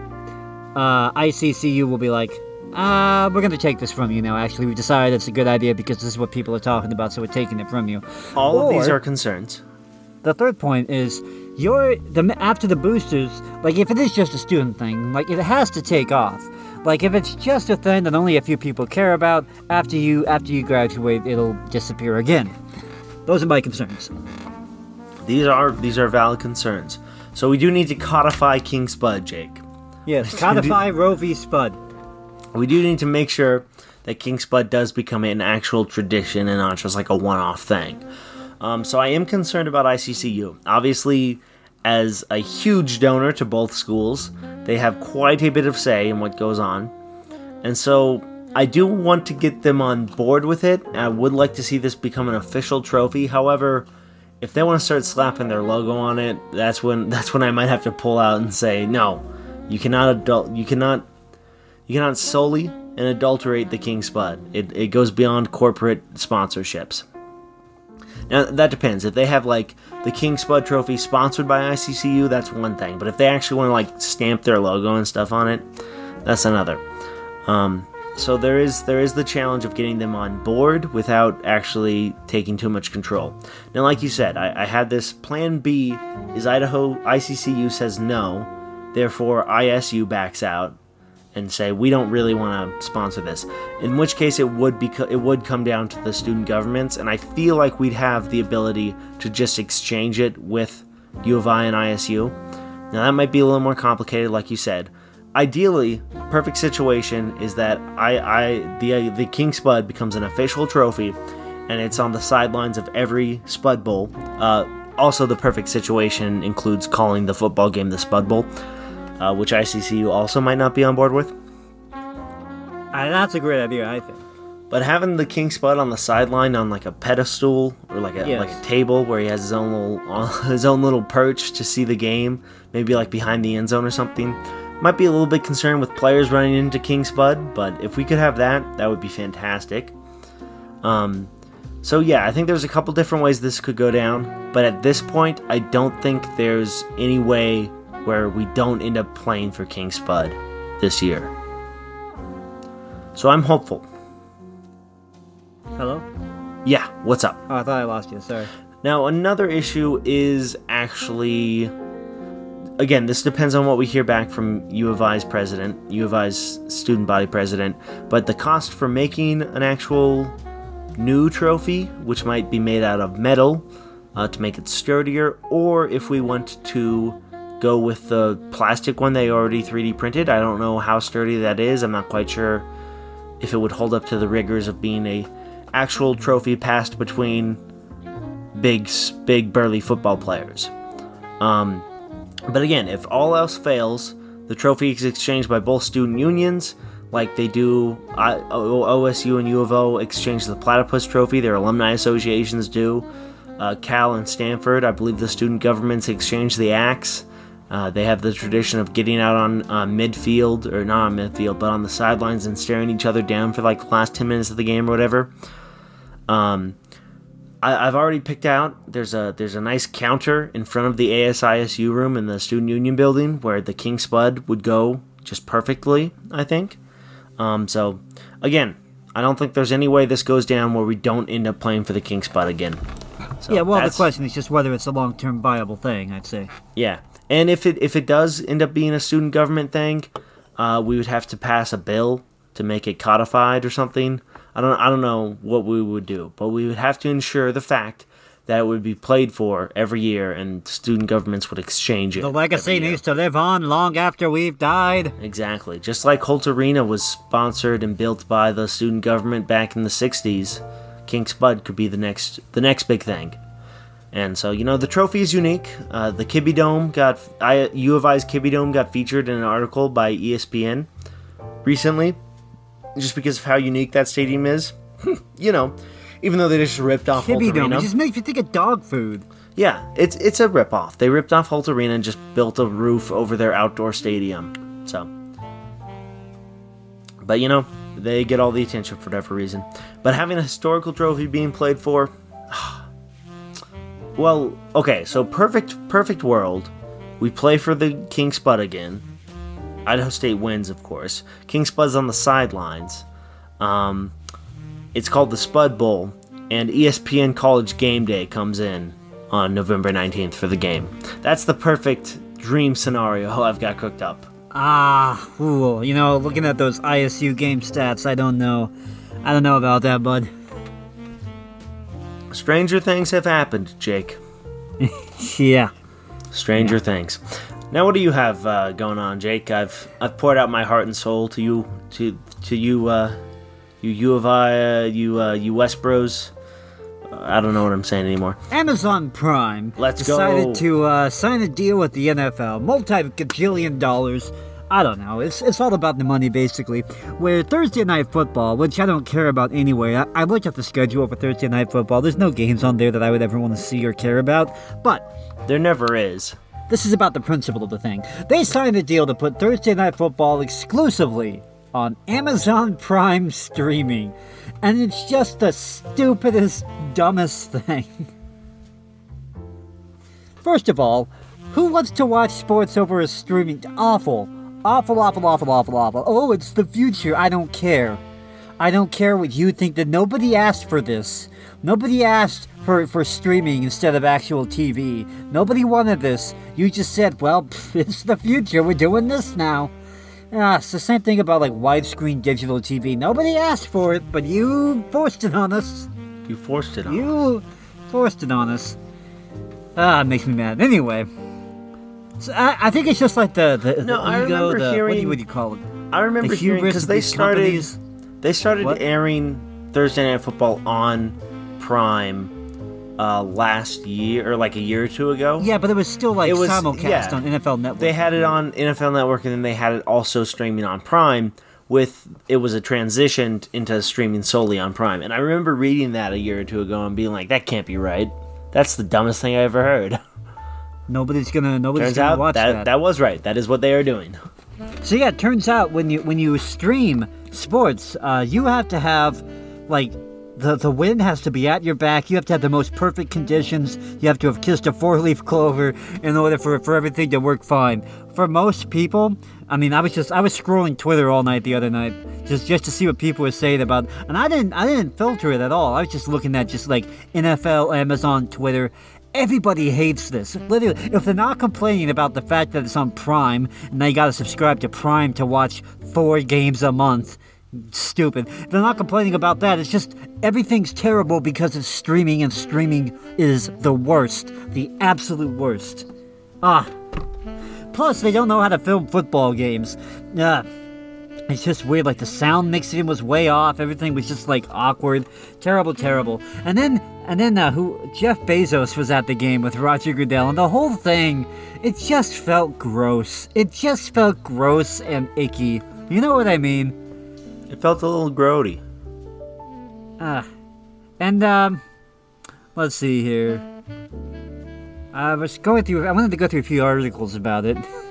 uh, ICCU will be like, uh, we're going to take this from you now. Actually, we've decided it's a good idea because this is what people are talking about, so we're taking it from you. all of these are concerns. The third point is you're the after the boosters. Like if it is just a student thing, like it has to take off. Like if it's just a thing that only a few people care about, after you after you graduate, it'll disappear again. Those are my concerns. These are these are valid concerns. So we do need to codify King Spud, Jake. Yes, codify Roe v. Spud. We do need to make sure that King Spud does become an actual tradition and not just like a one-off thing. Um, so I am concerned about ICCU. Obviously, as a huge donor to both schools, they have quite a bit of say in what goes on, and so I do want to get them on board with it. I would like to see this become an official trophy. However, if they want to start slapping their logo on it, that's when that's when I might have to pull out and say no. You cannot adult. You cannot. You cannot solely and adulterate the King Spud. It, it goes beyond corporate sponsorships. Now that depends. If they have like the King Spud Trophy sponsored by ICCU, that's one thing. But if they actually want to like stamp their logo and stuff on it, that's another. Um, so there is there is the challenge of getting them on board without actually taking too much control. Now, like you said, I, I had this plan B is Idaho ICCU says no, therefore ISU backs out, and say we don't really want to sponsor this. In which case, it would be it would come down to the student governments, and I feel like we'd have the ability to just exchange it with U of I and ISU. Now that might be a little more complicated, like you said. Ideally, perfect situation is that I, I the the King Spud becomes an official trophy, and it's on the sidelines of every Spud Bowl. Uh, also, the perfect situation includes calling the football game the Spud Bowl uh, which ICCU also might not be on board with. Uh, that's a great idea, I think. But having the King Spud on the sideline on like a pedestal or like a Yes. like a table where he has his own little his own little perch to see the game, maybe like behind the end zone or something. Might be a little bit concerned with players running into King Spud, but if we could have that, that would be fantastic. Um, so yeah, I think there's a couple different ways this could go down, but at this point, I don't think there's any way where we don't end up playing for King Spud this year. So I'm hopeful. Hello? Yeah, what's up? Oh, I thought I lost you. Sorry. Now, another issue is actually. Again, this depends on what we hear back from U of I's president, U of I's student body president, but the cost for making an actual new trophy, which might be made out of metal uh, to make it sturdier, or if we want to go with the plastic one they already 3D printed. I don't know how sturdy that is. I'm not quite sure if it would hold up to the rigors of being a actual trophy passed between big, big burly football players. Um, but again, if all else fails, the trophy is exchanged by both student unions, like they do. OSU and U of O exchange the Platypus Trophy. Their alumni associations do. Uh, Cal and Stanford, I believe the student governments exchange the axe. Uh, they have the tradition of getting out on uh, midfield, or not on midfield, but on the sidelines and staring each other down for like the last 10 minutes of the game or whatever. Um, I, I've already picked out. There's a there's a nice counter in front of the ASISU room in the student union building where the King Spud would go just perfectly. I think. Um, so again, I don't think there's any way this goes down where we don't end up playing for the King Spud again. So yeah, well, the question is just whether it's a long term viable thing, I'd say. Yeah, and if it if it does end up being a student government thing, uh, we would have to pass a bill to make it codified or something. I don't I don't know what we would do, but we would have to ensure the fact that it would be played for every year, and student governments would exchange it. The legacy needs to live on long after we've died. Exactly. Just like Holt Arena was sponsored and built by the student government back in the 60s, King Spud could be the next the next big thing. And so, you know, the trophy is unique. Uh, the Kibbie Dome got I, U of I's Kibbie Dome got featured in an article by ESPN recently, just because of how unique that stadium is. you know, even though they just ripped off Holt Kibbie Dome. Arena. It just makes me think of dog food. Yeah, it's it's a ripoff. They ripped off Holt Arena and just built a roof over their outdoor stadium. So, but you know, they get all the attention for whatever reason. But having a historical trophy being played for, well, okay. So perfect, perfect world. We play for the King Spud again. Idaho State wins, of course. King Spud's on the sidelines. Um, it's called the Spud Bowl, and ESPN College Game Day comes in on November 19th for the game. That's the perfect dream scenario I've got cooked up. Ah, ooh, you know, looking at those ISU game stats, I don't know. I don't know about that, bud. Stranger things have happened, Jake. Yeah. Stranger things. Now, what do you have uh, going on, Jake? I've I've poured out my heart and soul to you, to to you, uh, you U of I, uh, you uh, you West Bros. Uh, I don't know what I'm saying anymore. Amazon Prime Let's go. decided to uh, sign a deal with the NFL, multi-gajillion dollars. I don't know. It's it's all about the money, basically. Where Thursday night football, which I don't care about anyway. I, I looked at the schedule for Thursday night football. There's no games on there that I would ever want to see or care about. But There never is. this is about the principle of the thing. They signed a deal to put Thursday Night Football exclusively on Amazon Prime streaming. And it's just the stupidest, dumbest thing. First of all, who wants to watch sports over a streaming? Awful. Awful, awful, awful, awful, awful. Oh, it's the future. I don't care. I don't care what you think that nobody asked for this. Nobody asked for, for streaming instead of actual TV. Nobody wanted this. You just said, well, pff, it's the future. We're doing this now. Ah, it's the same thing about like widescreen digital TV. Nobody asked for it, but you forced it on us. You forced it on. us. You forced it on us. Ah, it makes me mad. Anyway, so I, I think it's just like the the, the No, I ego, remember the what do hearing- you what do you call it? I remember the hearing because they started companies. they started What? airing Thursday Night Football on Prime uh, last year or like a year or two ago. Yeah, but it was still like It was- simulcast yeah. on NFL Network. They had it on NFL Network and then they had it also streaming on Prime. With it was a transition into streaming solely on Prime, and I remember reading that a year or two ago and being like, "That can't be right. That's the dumbest thing I ever heard." nobody's gonna nobody's Turns gonna out watch that, that. that was right. That is what they are doing. So yeah, it turns out when you when you stream sports, uh, you have to have like the the wind has to be at your back. You have to have the most perfect conditions. You have to have kissed a four leaf clover in order for for everything to work fine. For most people, I mean, I was just I was scrolling Twitter all night the other night just just to see what people were saying about, and I didn't I didn't filter it at all. I was just looking at just like NFL, Amazon, Twitter. Everybody hates this. Literally, if they're not complaining about the fact that it's on Prime and they gotta subscribe to Prime to watch four games a month, stupid. They're not complaining about that. It's just everything's terrible because of streaming, and streaming is the worst, the absolute worst. Ah. Plus, they don't know how to film football games. Yeah. It's just weird, like the sound mixing was way off. Everything was just like awkward, terrible, terrible. And then, and then, uh, who Jeff Bezos was at the game with Roger Goodell, and the whole thing, it just felt gross. It just felt gross and icky. You know what I mean? It felt a little grody. Ah, and um, let's see here. I was going through. I wanted to go through a few articles about it.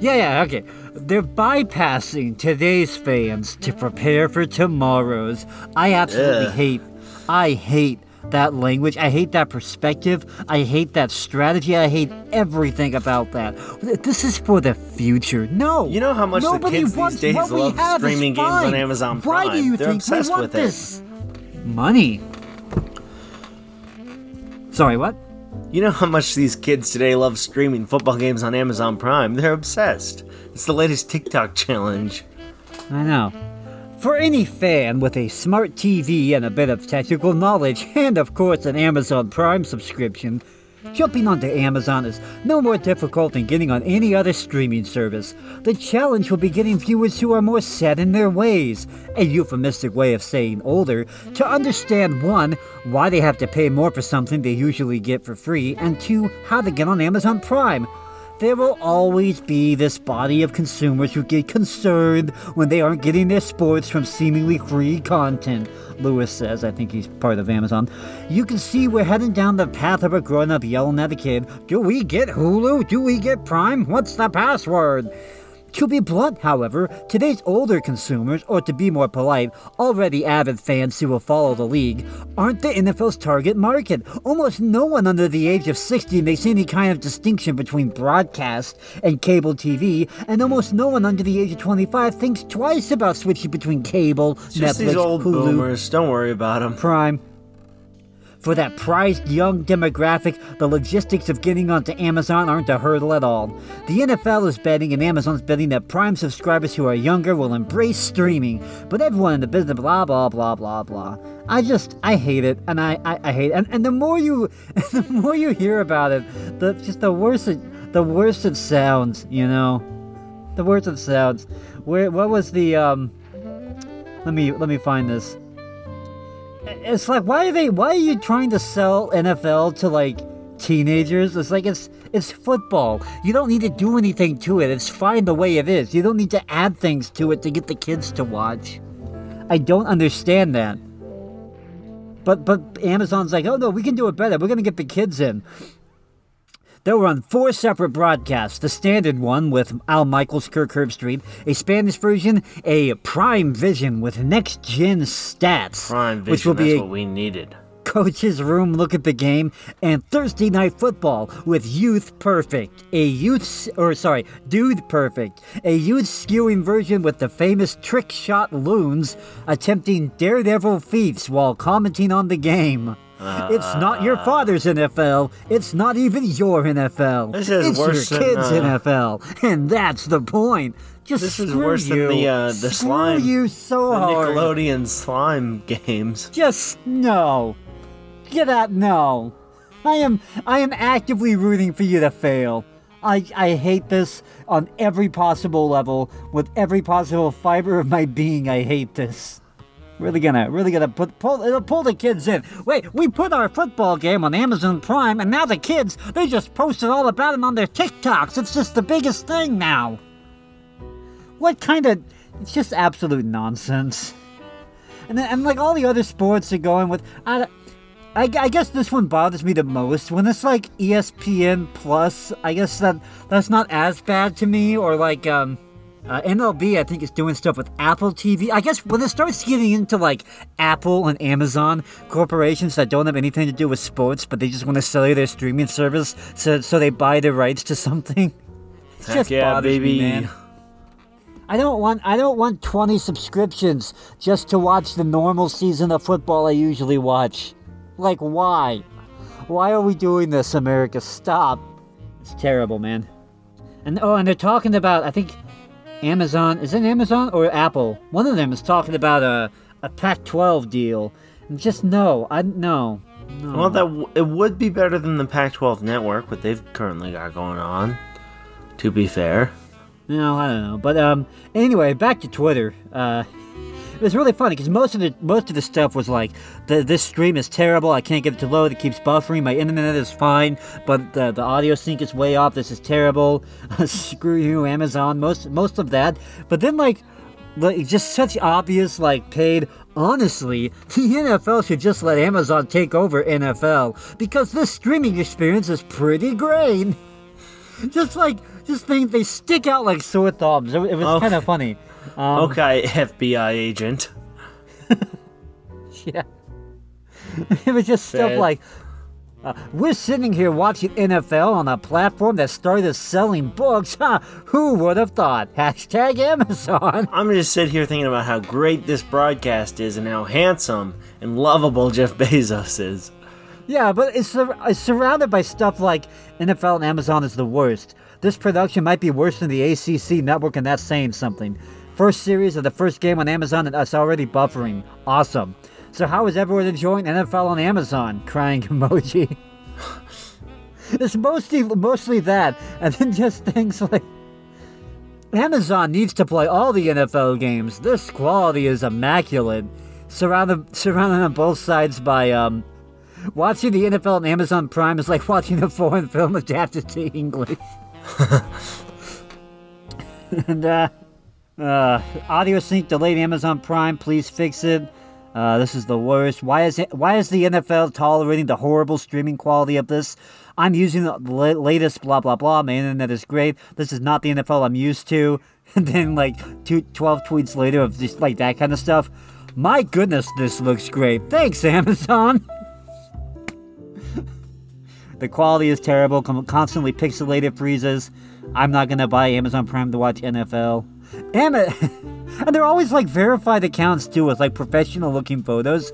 yeah, yeah, okay. They're bypassing today's fans to prepare for tomorrow's. I absolutely Ugh. hate. I hate that language. I hate that perspective. I hate that strategy. I hate everything about that. This is for the future. No. You know how much the kids these days love streaming games on. Amazon Why do you They're think obsessed we want with it. this? Money. Sorry, what? You know how much these kids today love streaming football games on Amazon Prime? They're obsessed. It's the latest TikTok challenge. I know. For any fan with a smart TV and a bit of technical knowledge, and of course an Amazon Prime subscription, jumping onto Amazon is no more difficult than getting on any other streaming service. The challenge will be getting viewers who are more set in their ways, a euphemistic way of saying older, to understand one, why they have to pay more for something they usually get for free, and two, how to get on Amazon Prime. There will always be this body of consumers who get concerned when they aren't getting their sports from seemingly free content, Lewis says. I think he's part of Amazon. You can see we're heading down the path of a grown up yelling at a kid Do we get Hulu? Do we get Prime? What's the password? To be blunt, however, today's older consumers, or to be more polite, already avid fans who will follow the league, aren't the NFL's target market. Almost no one under the age of 60 makes any kind of distinction between broadcast and cable TV, and almost no one under the age of 25 thinks twice about switching between cable, Netflix, these old Hulu, boomers. Don't worry about them. Prime. For that prized young demographic, the logistics of getting onto Amazon aren't a hurdle at all. The NFL is betting and Amazon's betting that Prime subscribers who are younger will embrace streaming, but everyone in the business, blah, blah, blah, blah, blah. I just, I hate it, and I, I, I hate it. And, and the more you, the more you hear about it, the just the worse it, the worse it sounds, you know? The worse it sounds. Where, what was the, um, let me, let me find this it's like why are they why are you trying to sell NFL to like teenagers? It's like it's it's football. You don't need to do anything to it. It's fine the way it is. You don't need to add things to it to get the kids to watch. I don't understand that. But but Amazon's like, oh no, we can do it better. We're gonna get the kids in. They'll run four separate broadcasts. The standard one with Al Michaels, Kirk Herbstreit, a Spanish version, a Prime Vision with next gen stats, Prime Vision, which will be that's a what we needed. coach's room look at the game, and Thursday night football with Youth Perfect, a youth or sorry, Dude Perfect, a youth skewing version with the famous trick shot loons attempting daredevil feats while commenting on the game. It's not your father's NFL. It's not even your NFL. This is it's worse your than, kid's uh, NFL, and that's the point. Just This is screw worse than you. the, uh, the screw slime- you so The hard. Nickelodeon slime games. Just no. Get out no. I am I am actively rooting for you to fail. I I hate this on every possible level with every possible fiber of my being. I hate this. Really gonna really gonna put pull it'll pull the kids in. Wait, we put our football game on Amazon Prime and now the kids they just posted all about it on their TikToks. It's just the biggest thing now. What kind of it's just absolute nonsense. And then, and like all the other sports are going with, I, I, I guess this one bothers me the most when it's like ESPN Plus. I guess that that's not as bad to me, or like um, uh, MLB. I think is doing stuff with Apple TV. I guess when it starts getting into like Apple and Amazon corporations that don't have anything to do with sports, but they just want to sell you their streaming service, so so they buy the rights to something. It Heck just yeah, bothers me, man. I don't want I don't want 20 subscriptions just to watch the normal season of football I usually watch. Like why? Why are we doing this, America? Stop. It's terrible, man. And oh, and they're talking about I think Amazon is it Amazon or Apple? One of them is talking about a a Pac-12 deal. And just no, I no. No. Well, that w- it would be better than the Pac-12 network, what they've currently got going on. To be fair, No, I don't know. But um, anyway, back to Twitter. Uh, it was really funny because most of the most of the stuff was like, the, "This stream is terrible. I can't get it to load. It keeps buffering. My internet is fine, but the, the audio sync is way off. This is terrible. Screw you, Amazon." Most most of that. But then like, like just such obvious like paid. Honestly, the NFL should just let Amazon take over NFL because this streaming experience is pretty great just like just things they stick out like sore thumbs. It, it was Oh. kind of funny. Um, okay, FBI agent. Yeah. it was just stuff like. Uh, we're sitting here watching NFL on a platform that started selling books. Huh? Who would have thought? Hashtag Amazon. I'm gonna sit here thinking about how great this broadcast is and how handsome and lovable Jeff Bezos is. Yeah, but it's, it's surrounded by stuff like NFL and Amazon is the worst. This production might be worse than the ACC network, and that's saying something. First series of the first game on Amazon, and us already buffering. Awesome. So how is everyone enjoying NFL on Amazon? Crying emoji. it's mostly mostly that, and then just things like. Amazon needs to play all the NFL games. This quality is immaculate. Surrounded surrounded on both sides by um Watching the NFL on Amazon Prime is like watching a foreign film adapted to English. and uh, uh, audio sync delayed Amazon Prime. Please fix it. Uh, this is the worst. Why is it? Why is the NFL tolerating the horrible streaming quality of this? I'm using the la- latest blah blah blah. My internet is great. This is not the NFL I'm used to. And then like two, 12 tweets later of just like that kind of stuff. My goodness, this looks great. Thanks, Amazon. The quality is terrible, constantly pixelated freezes. I'm not gonna buy Amazon Prime to watch NFL. Ama- and they're always like verified accounts too, with like professional looking photos.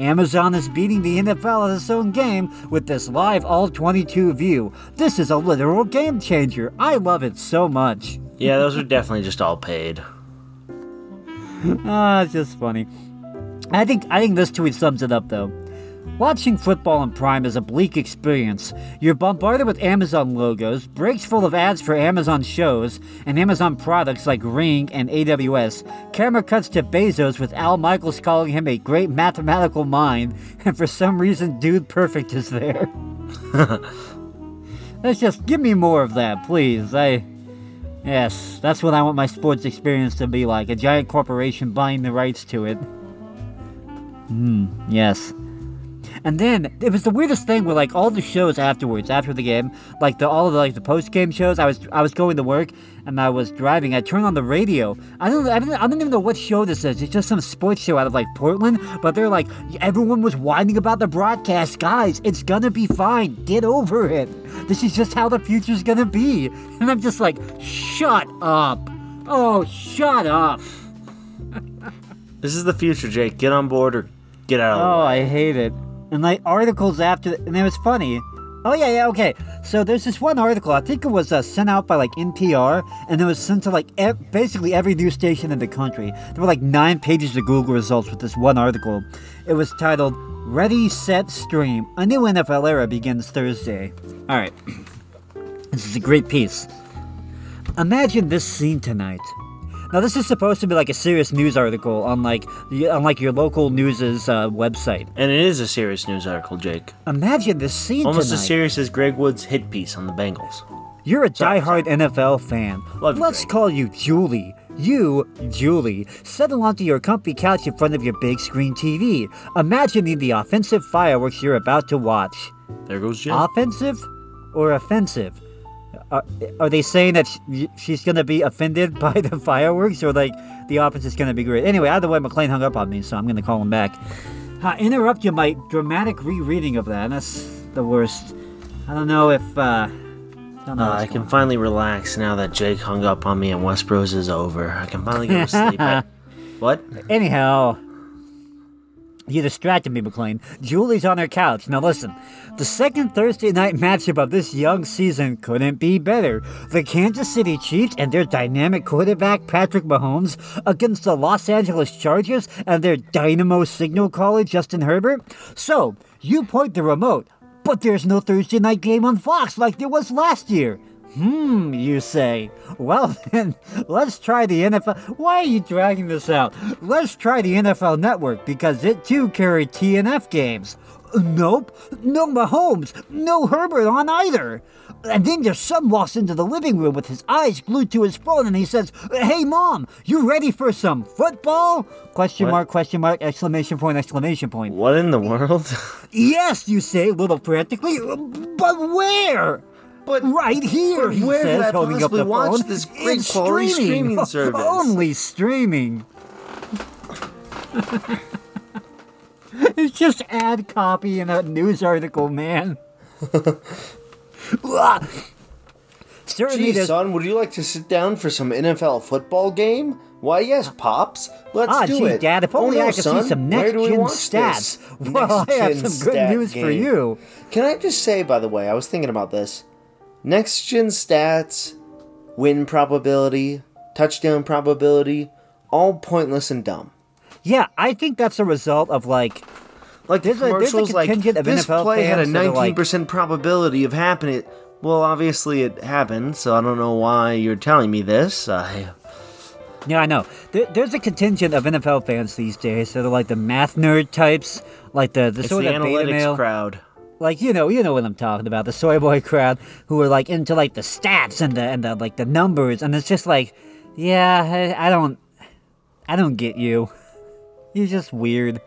Amazon is beating the NFL at its own game with this live all 22 view. This is a literal game changer. I love it so much. Yeah, those are definitely just all paid. Ah, it's just funny. I think I think this tweet sums it up though. Watching football on Prime is a bleak experience. You're bombarded with Amazon logos, breaks full of ads for Amazon shows, and Amazon products like Ring and AWS. Camera cuts to Bezos with Al Michaels calling him a great mathematical mind, and for some reason, Dude Perfect is there. Let's just give me more of that, please. I. Yes, that's what I want my sports experience to be like a giant corporation buying the rights to it. Hmm, yes. And then it was the weirdest thing where like all the shows afterwards, after the game, like the all of the like the post game shows. I was I was going to work and I was driving. I turned on the radio. I don't I don't, I don't even know what show this is. It's just some sports show out of like Portland. But they're like everyone was whining about the broadcast. Guys, it's gonna be fine. Get over it. This is just how the future's gonna be. And I'm just like, shut up. Oh, shut up. This is the future, Jake. Get on board or get out of the Oh. I hate it. And like articles after, and it was funny. Oh yeah, yeah, okay. So there's this one article. I think it was uh, sent out by like NPR, and it was sent to like e- basically every news station in the country. There were like nine pages of Google results with this one article. It was titled "Ready, Set, Stream: A New NFL Era Begins Thursday." All right, this is a great piece. Imagine this scene tonight. Now, this is supposed to be like a serious news article on like the- on like your local news's uh, website. And it is a serious news article, Jake. Imagine this scene Almost tonight. as serious as Greg Wood's hit piece on the Bengals. You're a diehard NFL fan. Love you, Let's Greg. call you Julie. You, Julie, settle onto your comfy couch in front of your big screen TV, imagining the offensive fireworks you're about to watch. There goes Jim. Offensive or offensive? Are, are they saying that sh- she's going to be offended by the fireworks, or like the offense is going to be great? Anyway, either way, McLean hung up on me, so I'm going to call him back. I interrupt you my dramatic rereading of that. That's the worst. I don't know if. uh... Don't know Uh, I can on. finally relax now that Jake hung up on me and Westbros is over. I can finally go to sleep. I- what? Anyhow, you distracted me, McLean. Julie's on her couch. Now listen, the second Thursday night matchup of this young season couldn't be better. The Kansas City Chiefs and their dynamic quarterback Patrick Mahomes against the Los Angeles Chargers and their dynamo signal caller Justin Herbert. So, you point the remote, but there's no Thursday night game on Fox like there was last year. Hmm, you say. Well, then, let's try the NFL. Why are you dragging this out? Let's try the NFL Network because it too carried TNF games. Nope, no Mahomes, no Herbert on either. And then your son walks into the living room with his eyes glued to his phone and he says, Hey mom, you ready for some football? Question What? mark, question mark, exclamation point, exclamation point. What in the world? Yes, you say, a little frantically, but where? But right here, but he where says, could I holding up possibly the watch phone. this great It's quality streaming service? Only streaming. it's just ad copy in a news article, man. Certainly, Gee, son, would you like to sit down for some NFL football game? Why, yes, pops. Let's Ah, do gee, it. Dad, if Oh, only no, I could son. see some next gen stats. this Well, I have some good news for you. Can I just say, by the way, I was thinking about this. Next gen stats, win probability, touchdown probability, all pointless and dumb. Yeah, I think that's a result of like Like There's a- there's a like this NFL play had a fans that are like- nineteen percent probability of happening. Well, obviously it happened, so I don't know why you're telling me this. I Yeah, I know. There, there's a contingent of NFL fans these days that are like the math nerd types, like the the it's sort the of analytics crowd. Like you know, you know what I'm talking about, the soy boy crowd who are like into like the stats and the and the like the numbers, and it's just like, yeah, I, I don't, I don't get you. You're just weird.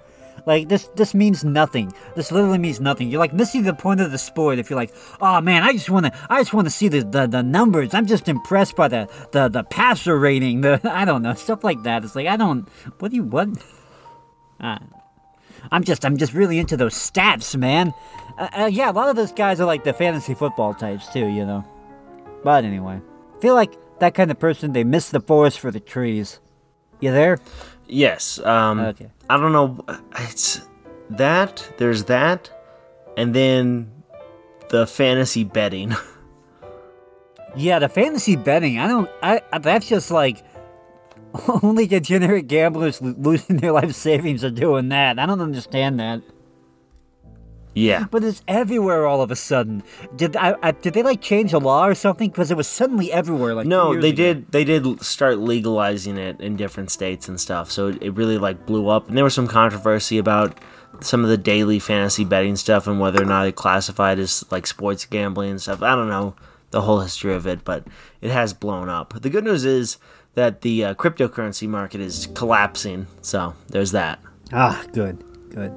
Like this, this means nothing. This literally means nothing. You're like missing the point of the sport if you're like, oh man, I just wanna, I just wanna see the, the, the numbers. I'm just impressed by the, the, the passer rating. The, I don't know, stuff like that. It's like I don't. What do you what? Uh, I'm just, I'm just really into those stats, man. Uh, uh, yeah, a lot of those guys are like the fantasy football types too, you know. But anyway, I feel like that kind of person. They miss the forest for the trees. You there? Yes. Um, Okay. I don't know. It's that. There's that, and then the fantasy betting. Yeah, the fantasy betting. I don't. I I- that's just like only degenerate gamblers lo- losing their life savings are doing that. I don't understand that. yeah. But it's everywhere all of a sudden. Did I, I did they like change a law or something? Because it was suddenly everywhere. Like No, they ago. did. They did start legalizing it in different states and stuff. So it, it really like blew up, and there was some controversy about some of the daily fantasy betting stuff and whether or not it classified as like sports gambling and stuff. I don't know the whole history of it, but it has blown up. The good news is that the uh, cryptocurrency market is collapsing. So there's that. Ah, good, good.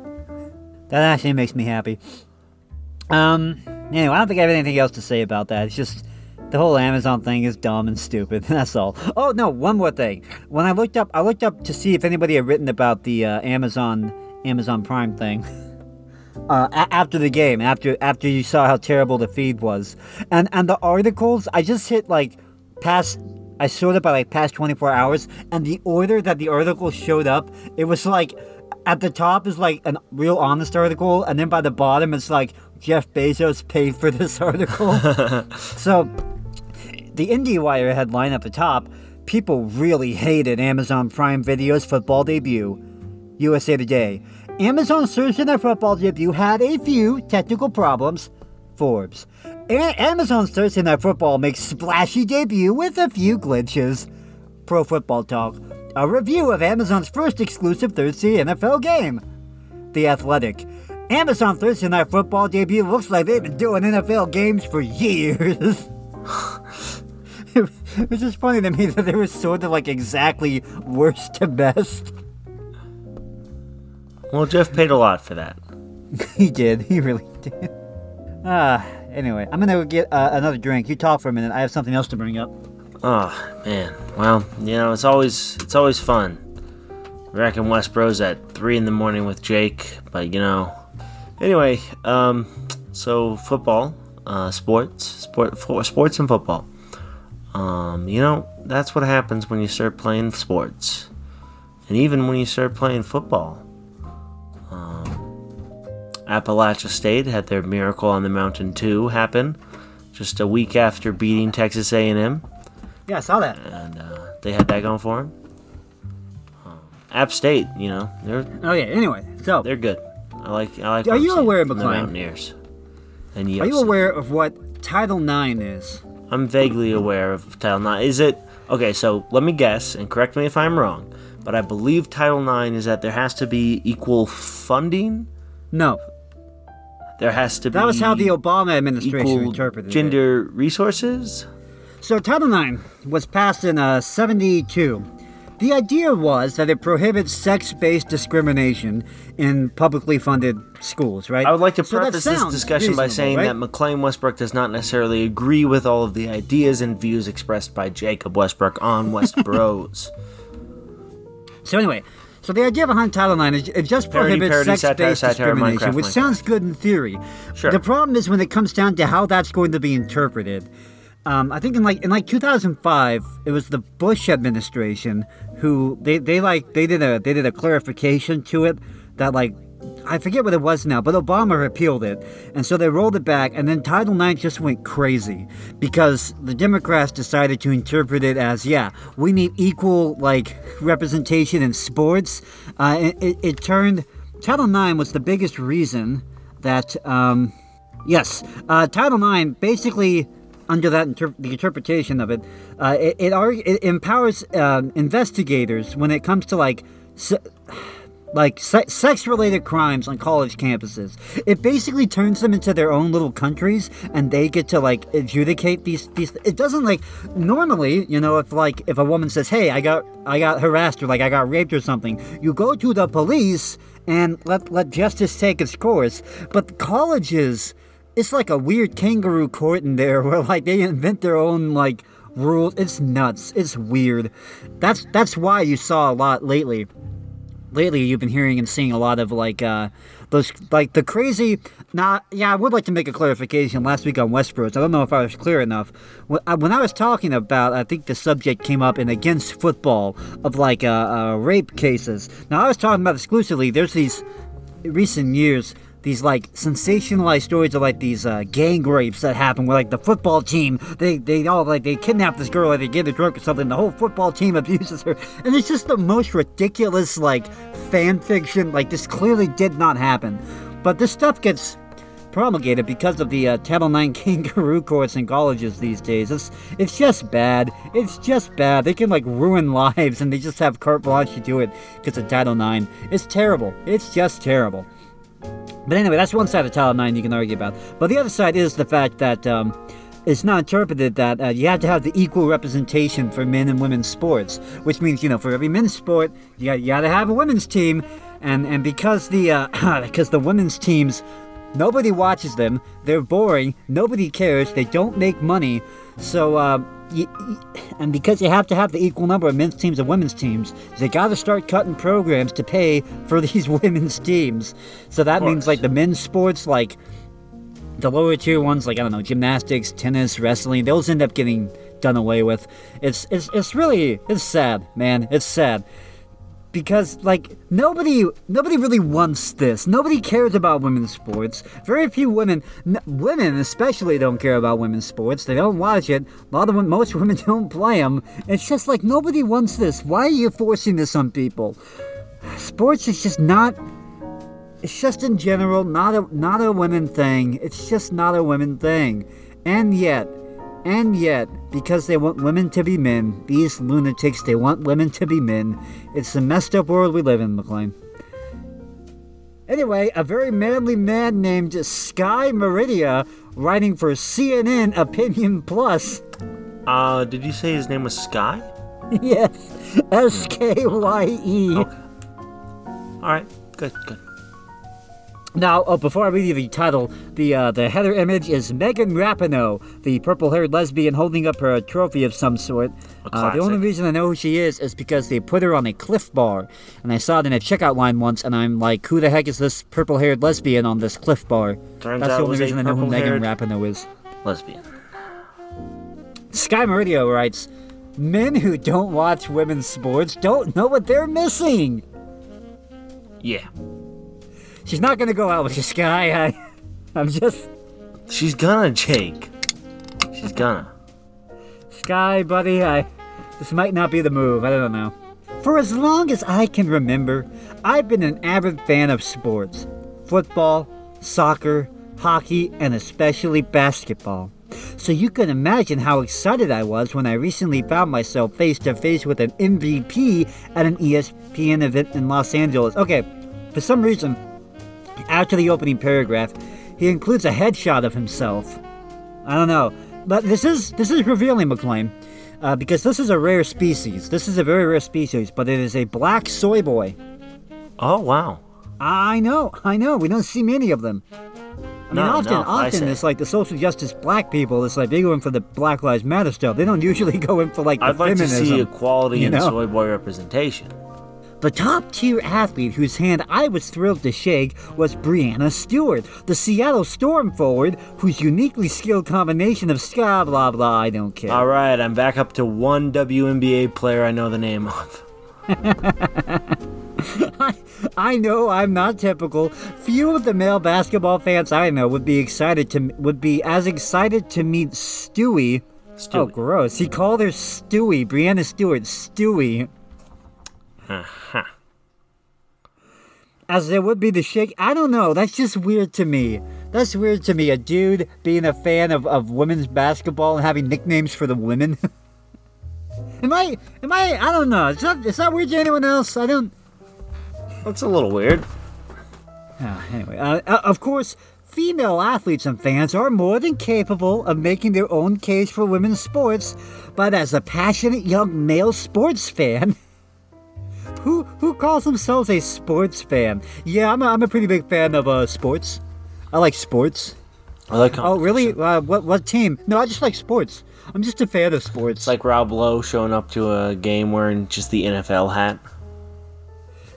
That actually makes me happy. Um. Anyway, I don't think I have anything else to say about that. It's just the whole Amazon thing is dumb and stupid. That's all. Oh no, one more thing. When I looked up, I looked up to see if anybody had written about the uh, Amazon Amazon Prime thing. Uh, a- after the game, after after you saw how terrible the feed was, and and the articles, I just hit like past. I sorted by like past 24 hours, and the order that the article showed up, it was like at the top is like a real honest article, and then by the bottom it's like Jeff Bezos paid for this article. so the IndieWire headline at the top people really hated Amazon Prime Video's football debut. USA Today. Amazon's Thursday Night Football debut had a few technical problems. Forbes. A- Amazon's Thursday Night Football makes splashy debut with a few glitches. Pro Football Talk. A review of Amazon's first exclusive Thursday NFL game. The Athletic. Amazon Thursday Night Football debut looks like they've been doing NFL games for years. it's just funny to me that they were sort of like exactly worst to best. Well, Jeff paid a lot for that. he did. He really did. Ah, anyway, I'm gonna go get uh, another drink. You talk for a minute. I have something else to bring up. Oh man, well, you know it's always it's always fun. Wrecking Westbros at three in the morning with Jake, but you know. Anyway, um, so football, uh, sports, sport, for, sports and football. Um, you know that's what happens when you start playing sports, and even when you start playing football. Appalachia State had their Miracle on the Mountain 2 happen just a week after beating Texas A&M, Yeah, I saw that. and uh, they had that going for them. Um, App State, you know, they're Oh yeah. Anyway, so they're good. I like I like. Are you aware, from the Mountaineers? And are you aware of what Title IX is? I'm vaguely aware of Title IX. Is it okay? So let me guess, and correct me if I'm wrong. But I believe Title IX is that there has to be equal funding. No, There has to be that was how the Obama administration interpreted it. gender resources. So Title IX was passed in uh, 72. The idea was that it prohibits sex-based discrimination in publicly funded schools, right? I would like to So preface this discussion by saying right? that McLean Westbrook does not necessarily agree with all of the ideas and views expressed by Jacob Westbrook on Westbros. So anyway, so the idea behind Title IX is it just prohibits parody, sex-based satire, discrimination, Minecraft, which Minecraft. sounds good in theory. Sure. The problem is when it comes down to how that's going to be interpreted. Um, I think in like in like 2005, it was the Bush administration who they, they like they did a they did a clarification to it that like I forget what it was now, but Obama repealed it, and so they rolled it back, and then Title IX just went crazy because the Democrats decided to interpret it as, yeah, we need equal like representation in sports. Uh, it, it, turned Title IX was the biggest reason that, um, yes, uh, Title IX basically. Under that inter- the interpretation of it, uh, it it, it empowers um, investigators when it comes to like se- like se- sex-related crimes on college campuses. It basically turns them into their own little countries, and they get to like adjudicate these these. It doesn't like normally, you know, if like if a woman says, "Hey, I got I got harassed or like I got raped or something," you go to the police and let let justice take its course. But colleges, it's like a weird kangaroo court in there where like they invent their own like rules. It's nuts. It's weird. That's that's why you saw a lot lately lately you've been hearing and seeing a lot of like uh those like the crazy not yeah i would like to make a clarification. Last week on Westbros i don't know if i was clear enough. When I, when I was talking about i think the subject came up in against football of like uh, uh rape cases. Now i was talking about exclusively there's these recent years these like sensationalized stories of like these uh, gang rapes that happen where like the football team they they all like they kidnap this girl or they get her drunk or something the whole football team abuses her and it's just the most ridiculous like fan fiction like this clearly did not happen but this stuff gets promulgated because of the uh, Title IX kangaroo courts in colleges these days. It's it's just bad. It's just bad. They can like ruin lives, and they just have carte blanche to do it because of Title IX. It's terrible. It's just terrible. But anyway, that's one side of Title IX you can argue about. But the other side is the fact that um, it's not interpreted that uh, you have to have the equal representation for men and women's sports, which means you know for every men's sport you got, you got to have a women's team, and and because the uh, because the women's teams nobody watches them, they're boring, nobody cares, they don't make money, so. Uh, y y and because you have to have the equal number of men's teams and women's teams, they got to start cutting programs to pay for these women's teams. So that means like the men's sports, like the lower tier ones, like I don't know, gymnastics, tennis, wrestling, those end up getting done away with. It's it's it's really it's sad, man. It's sad. Because like nobody nobody really wants this. Nobody cares about women's sports. Very few women n- women especially don't care about women's sports. They don't watch it. A lot of most women don't play them it's just like nobody wants this. Why are you forcing this on people? Sports is just not it's just in general not a not a women thing. It's just not a women thing. And yet and yet, because they want women to be men, these lunatics, they want women to be men. It's the messed up world we live in, McLean. Anyway, a very manly man named Skye Meridia, writing for CNN Opinion Plus. Uh, did you say his name was Sky? yes, S K Y E. Okay. All right, good, good. Now, oh, before I read you the title, the uh, the header image is Megan Rapinoe, the purple-haired lesbian holding up her trophy of some sort. Uh, the only reason I know who she is is because they put her on a Clif Bar, and I saw it in a checkout line once, and I'm like, who the heck is this purple-haired lesbian on this Clif Bar? Turns That's the only reason I know who Megan Rapinoe is. Lesbian. Skye Meridio writes, Men who don't watch women's sports don't know what they're missing. Yeah. She's not gonna go out with you, Sky. I, I'm just. She's gonna, Jake. She's gonna. Sky, buddy, I. This might not be the move, I don't know. For as long as I can remember, I've been an avid fan of sports football, soccer, hockey, and especially basketball. So you can imagine how excited I was when I recently found myself face to face with an MVP at an ESPN event in Los Angeles. Okay, for some reason, after the opening paragraph, he includes a headshot of himself. I don't know, but this is this is revealing, McLean, uh, because this is a rare species. This is a very rare species, but it is a black soy boy. Oh wow. I know, I know. We don't see many of them. I mean, No, often, no, often it's like the social justice black people. It's like they go in for the Black Lives Matter stuff. They don't usually go in for like I'd like to see equality you in know? soy boy representation. The top tier athlete whose hand I was thrilled to shake was Breanna Stewart, the Seattle Storm forward, whose uniquely skilled combination of ska blah blah I don't care. All right, I'm back up to one WNBA player I know the name of. I, I know I'm not typical. Few of the male basketball fans I know would be excited to would be as excited to meet Stewie. Oh, Stewie. gross! He called her Stewie, Breanna Stewart, Stewie. Uh-huh. As there would be the shake. I don't know. That's just weird to me. That's weird to me. A dude being a fan of, of women's basketball and having nicknames for the women. am I? Am I? I don't know. Is that is that weird to anyone else? I don't. That's a little weird. Ah, anyway, uh, uh, of course, female athletes and fans are more than capable of making their own case for women's sports, but as a passionate young male sports fan, who who calls themselves a sports fan? Yeah, I'm a, I'm a pretty big fan of uh, sports. I like sports. I like Oh, really? Uh, what what team? No, I just like sports. I'm just a fan of sports. It's like Rob Lowe showing up to a game wearing just the NFL hat.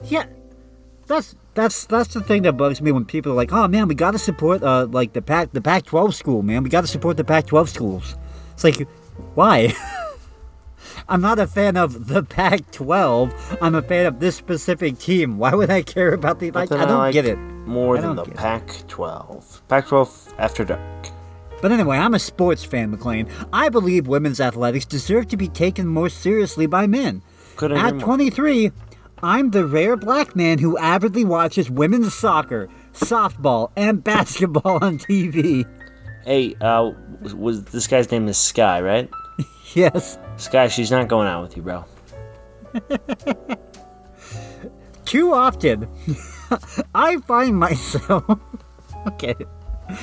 Yeah, that's that's that's the thing that bugs me when people are like, "Oh man, we got to support uh like the Pac the Pac-12 school, man. We got to support the Pac-12 schools." It's like, why? I'm not a fan of the Pac-12. I'm a fan of this specific team. Why would I care about the? Like, I don't like get it. More I than the get. Pac-12. Pac-12 after dark. But anyway, I'm a sports fan, McLean. I believe women's athletics deserve to be taken more seriously by men. Couldn't agree At more. 23, I'm the rare black man who avidly watches women's soccer, softball, and basketball on TV. Hey, uh, was this guy's name is Sky, right? Yes. Sky, she's not going out with you, bro. Too often, I find myself. okay.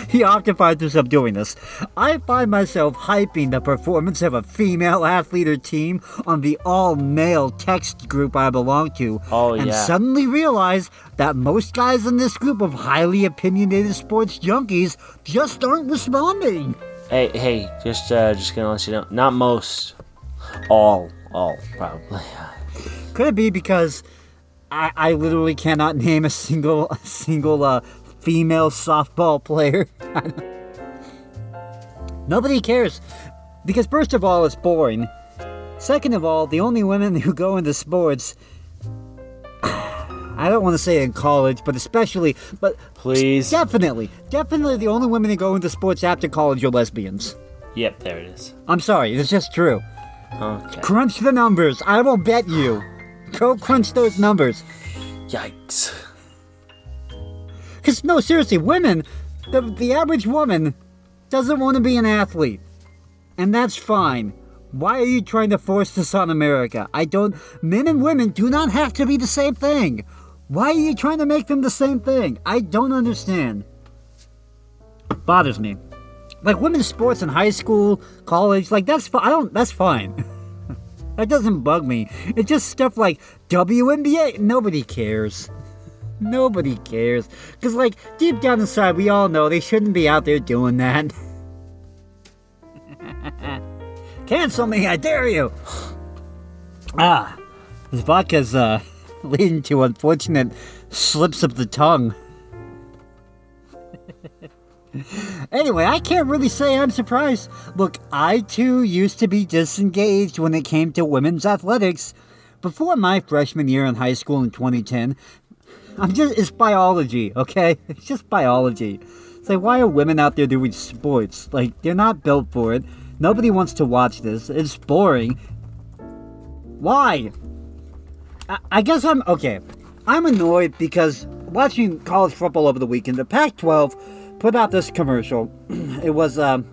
He often finds himself doing this. I find myself hyping the performance of a female athlete or team on the all male text group I belong to. Oh, and yeah. suddenly realize that most guys in this group of highly opinionated sports junkies just aren't responding. Hey, hey, just uh, just gonna let you know, not most, all, all probably. Could it be because I, I literally cannot name a single a single uh, female softball player? Nobody cares because first of all, it's boring. Second of all, the only women who go into sports I don't want to say in college, but especially, but Please. definitely, definitely the only women who go into sports after college are lesbians. Yep, there it is. I'm sorry, it's just true. Okay. Crunch the numbers. I will bet you. Go crunch those numbers. Yikes. Because, no, seriously, women, the, the average woman doesn't want to be an athlete. And that's fine. Why are you trying to force this on America? I don't. Men and women do not have to be the same thing. Why are you trying to make them the same thing? I don't understand. Bothers me. Like women's sports in high school, college, like that's I don't. That's fine. that doesn't bug me. It's just stuff like WNBA. Nobody cares. Nobody cares. Because, like, deep down inside, we all know they shouldn't be out there doing that. Cancel me, I dare you! Ah, this vodka's, uh, leading to unfortunate slips of the tongue. Anyway, I can't really say I'm surprised. Look, I too used to be disengaged when it came to women's athletics. Before my freshman year in high school in 2010, I'm just it's biology, okay? It's just biology. It's like why are women out there doing sports? Like they're not built for it. Nobody wants to watch this. It's boring. Why? I, I guess I'm okay. I'm annoyed because watching college football over the weekend, the Pac-12 put out this commercial. it was um,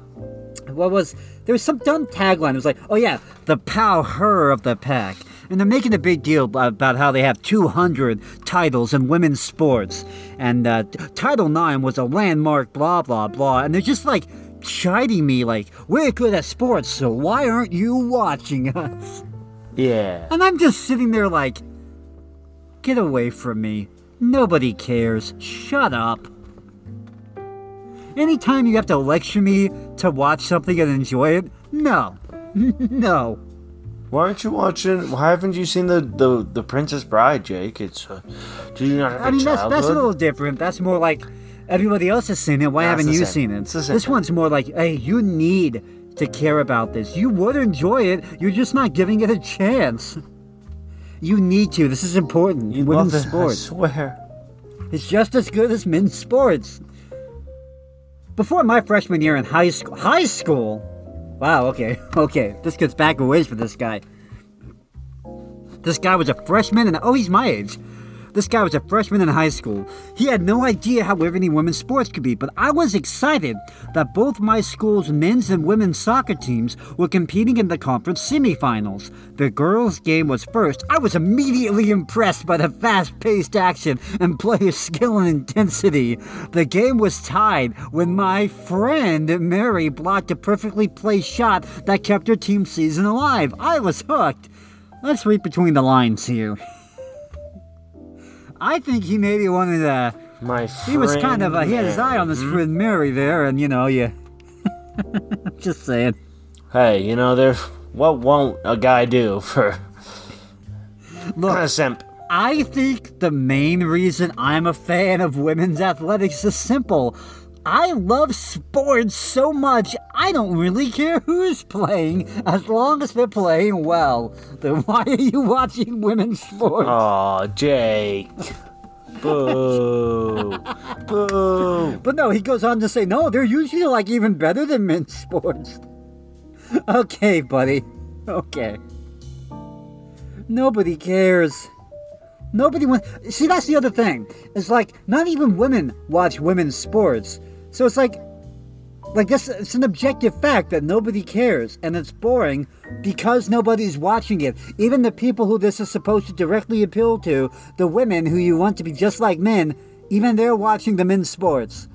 what was there was some dumb tagline. It was like, "Oh yeah, the power of the pack," and they're making a big deal about how they have 200 titles in women's sports, and uh, Title IX was a landmark, blah blah blah, and they're just like chiding me, like, "We're good at sports, so why aren't you watching us?" Yeah. And I'm just sitting there like, "Get away from me! Nobody cares. Shut up." Anytime you have to lecture me to watch something and enjoy it, no. no. Why aren't you watching? Why haven't you seen the the, the Princess Bride, Jake? It's. Uh, do you not have I a mean, that's, childhood? that's a little different. That's more like everybody else has seen it. Why haven't you same. seen it? It's the same This one's more like, hey, you need to care about this. You would enjoy it. You're just not giving it a chance. You need to. This is important. You Women's love it, I sports. swear. It's just as good as men's sports. Before my freshman year in high school, high school. Wow. Okay. Okay. This gets back a ways for this guy. This guy was a freshman, and oh, he's my age. This guy was a freshman in high school. He had no idea how everything women's sports could be, but I was excited that both my school's men's and women's soccer teams were competing in the conference semifinals. The girls' game was first. I was immediately impressed by the fast paced action and player skill and intensity. The game was tied when my friend Mary blocked a perfectly placed shot that kept her team season alive. I was hooked. Let's read between the lines here. I think he may maybe wanted to. My friend. He was kind of. Uh, he had his eye on his friend Mary there, and you know, you. Just saying. Hey, you know, there's What won't a guy do for Look, a simp? I think the main reason I'm a fan of women's athletics is simple. I love sports so much, I don't really care who's playing as long as they're playing well. Then why are you watching women's sports? Aw, Jake. Boo. Boo. But no, he goes on to say, no, they're usually like even better than men's sports. okay, buddy. Okay. Nobody cares. Nobody wants. See, that's the other thing. It's like not even women watch women's sports. So it's like, like this. It's an objective fact that nobody cares, and it's boring because nobody's watching it. Even the people who this is supposed to directly appeal to, the women who you want to be just like men, even they're watching the men's sports.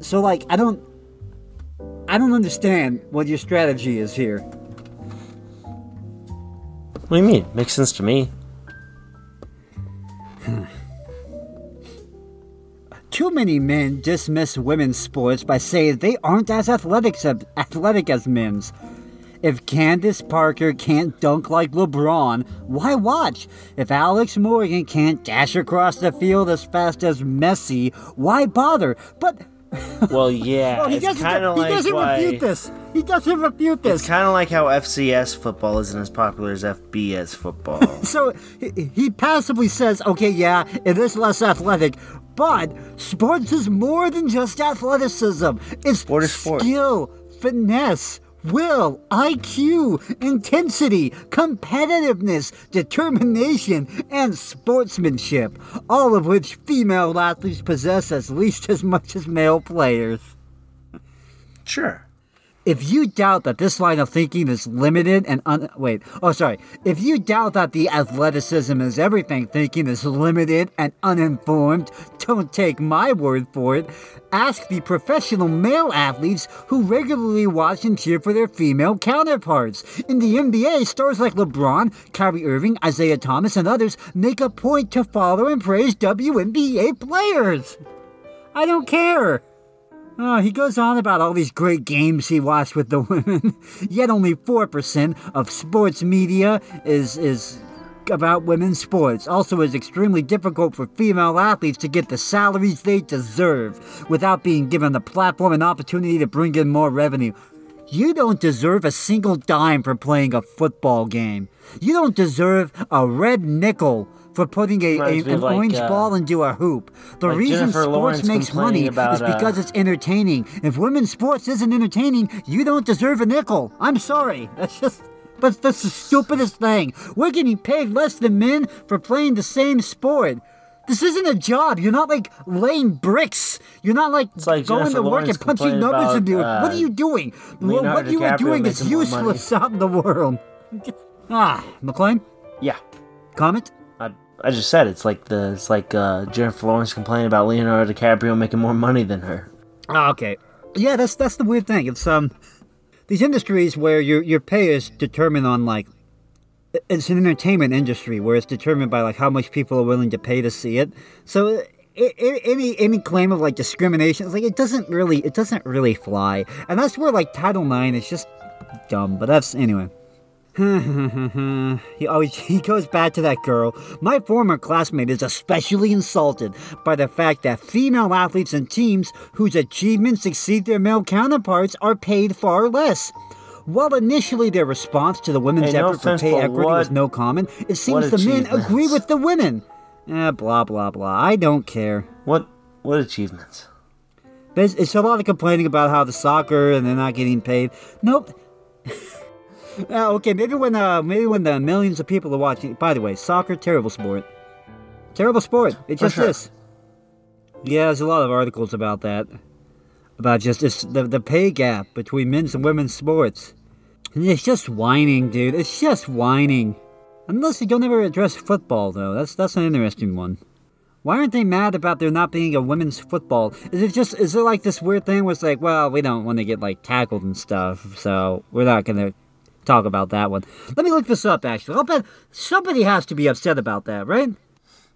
So like, I don't, I don't understand what your strategy is here. What do you mean? Makes sense to me. Hmm. Too many men dismiss women's sports by saying they aren't as athletic as, athletic as men's. If Candace Parker can't dunk like LeBron, why watch? If Alex Morgan can't dash across the field as fast as Messi, why bother? But Well, yeah, Oh, he it's doesn't, kind of he like doesn't why. refute this. He doesn't refute this. It's kind of like how FCS football isn't as popular as FBS football. So he, he passively says, okay, yeah, it is less athletic, but sports is more than just athleticism. It's Sport is sport. skill, finesse, will, IQ, intensity, competitiveness, determination, and sportsmanship, all of which female athletes possess at least as much as male players. sure. If you doubt that this line of thinking is limited and un- wait, oh sorry, if you doubt that the athleticism is everything thinking is limited and uninformed, don't take my word for it. Ask the professional male athletes who regularly watch and cheer for their female counterparts. In the NBA, stars like LeBron, Kyrie Irving, Isaiah Thomas, and others make a point to follow and praise WNBA players. I don't care. Oh, he goes on about all these great games he watched with the women. Yet only 4% of sports media is is about women's sports. Also, it's extremely difficult for female athletes to get the salaries they deserve without being given the platform and opportunity to bring in more revenue. You don't deserve a single dime for playing a football game. You don't deserve a red nickel for putting a, a- an like, orange uh, ball into a hoop. The like reason Jennifer sports Lawrence makes money about, is because uh, it's entertaining. If women's sports isn't entertaining, you don't deserve a nickel. I'm sorry. That's just. But that's the stupidest thing. We're getting paid less than men for playing the same sport. This isn't a job. You're not like laying bricks. You're not like, like going Jennifer to work Lawrence and punching numbers into it. uh, what are you doing? Leonardo what you are doing is making more money. useless out in the world. ah, McLean, Yeah. comment? I, just said it's like the it's like uh, Jennifer Lawrence complaining about Leonardo DiCaprio making more money than her. Oh, okay. Yeah, that's that's the weird thing. It's um these industries where your your pay is determined on like it's an entertainment industry where it's determined by like how much people are willing to pay to see it. So i i any any claim of like discrimination, it's like it doesn't really it doesn't really fly, and that's where like Title IX is just dumb. But that's anyway. he always he goes back to that girl. My former classmate is especially insulted by the fact that female athletes and teams whose achievements exceed their male counterparts are paid far less. While initially their response to the women's Hey, no effort for pay equity was no comment, it seems the men agree with the women. Eh, blah blah blah. I don't care. What what achievements? There's, it's a lot of complaining about how the soccer and they're not getting paid. Nope. Uh, okay, maybe when uh, maybe when the millions of people are watching. By the way, soccer terrible sport. Terrible sport. It just sure. is. Yeah, there's a lot of articles about that. About just this, the the pay gap between men's and women's sports. And it's just whining, dude. It's just whining. Unless you don't ever address football, though. That's that's an interesting one. Why aren't they mad about there not being a women's football? Is it just is it like this weird thing where it's like, well, we don't want to get like tackled and stuff, so we're not gonna talk about that one. Let me look this up actually. I'll bet somebody has to be upset about that, right?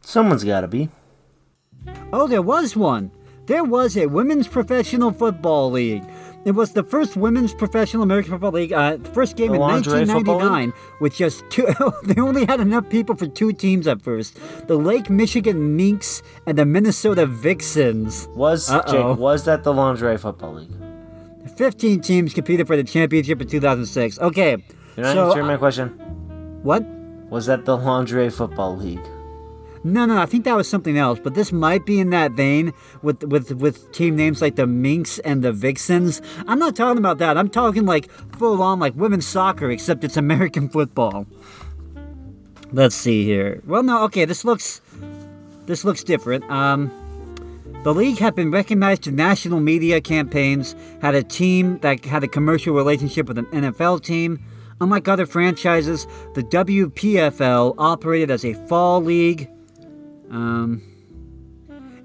Someone's got to be. Oh, there was one. There was a women's professional football league. It was the first women's professional American football league. Uh, first game The in 1999, with just two. they only had enough people for two teams at first: the Lake Michigan Minks and the Minnesota Vixens. Was Uh-oh. Jake? Was that the lingerie football league? 15 teams competed for the championship in 2006. Okay, You're not so answering my question. what? Was that the lingerie football league? No, no, I think that was something else. But this might be in that vein with with with team names like the Minks and the Vixens. I'm not talking about that. I'm talking like full on like women's soccer, except it's American football. Let's see here. Well, no, okay, this looks this looks different. Um, the league had been recognized in national media campaigns, had a team that had a commercial relationship with an NFL team. Unlike other franchises, the WPFL operated as a fall league. Um,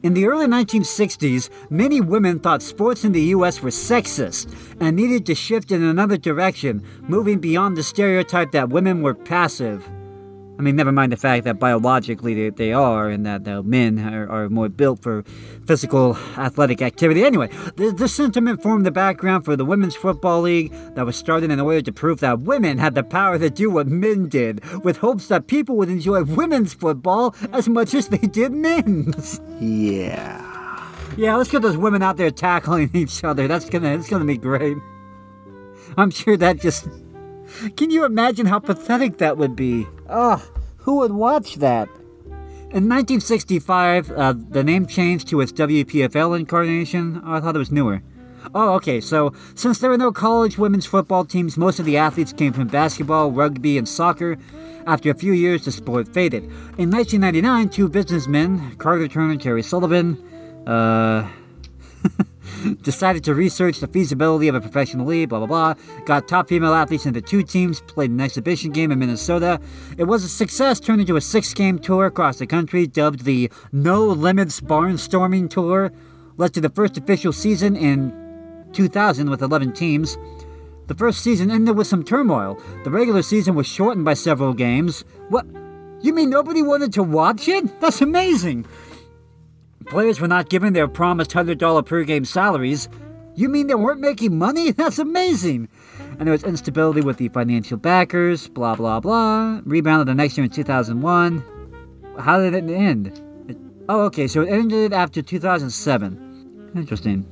in the early 1960s, many women thought sports in the U.S. were sexist and needed to shift in another direction, moving beyond the stereotype that women were passive. I mean, never mind the fact that biologically they, they are, and that the men are, are more built for physical athletic activity. Anyway, the, the sentiment formed the background for the Women's Football League that was started in order to prove that women had the power to do what men did, with hopes that people would enjoy women's football as much as they did men's. Yeah. Yeah, let's get those women out there tackling each other. That's gonna it's gonna be great. I'm sure that just Can you imagine how pathetic that would be? Ugh, who would watch that? In 1965, uh, the name changed to its WPFL incarnation. Oh, I thought it was newer. Oh, okay. So, since there were no college women's football teams, most of the athletes came from basketball, rugby, and soccer. After a few years, the sport faded. In 1999, two businessmen, Carter Turner and Terry Sullivan, uh, decided to research the feasibility of a professional league, blah, blah, blah. Got top female athletes into two teams, played an exhibition game in Minnesota. It was a success, turned into a six game tour across the country, dubbed the No Limits Barnstorming Tour. Led to the first official season in 2000 with 11 teams. The first season ended with some turmoil. The regular season was shortened by several games. What? You mean nobody wanted to watch it? That's amazing! Players were not given their promised $100 per game salaries. You mean they weren't making money? That's amazing! And there was instability with the financial backers, blah blah blah. Rebounded the next year in 2001. How did it end? It- oh, okay, so it ended after 2007. Interesting.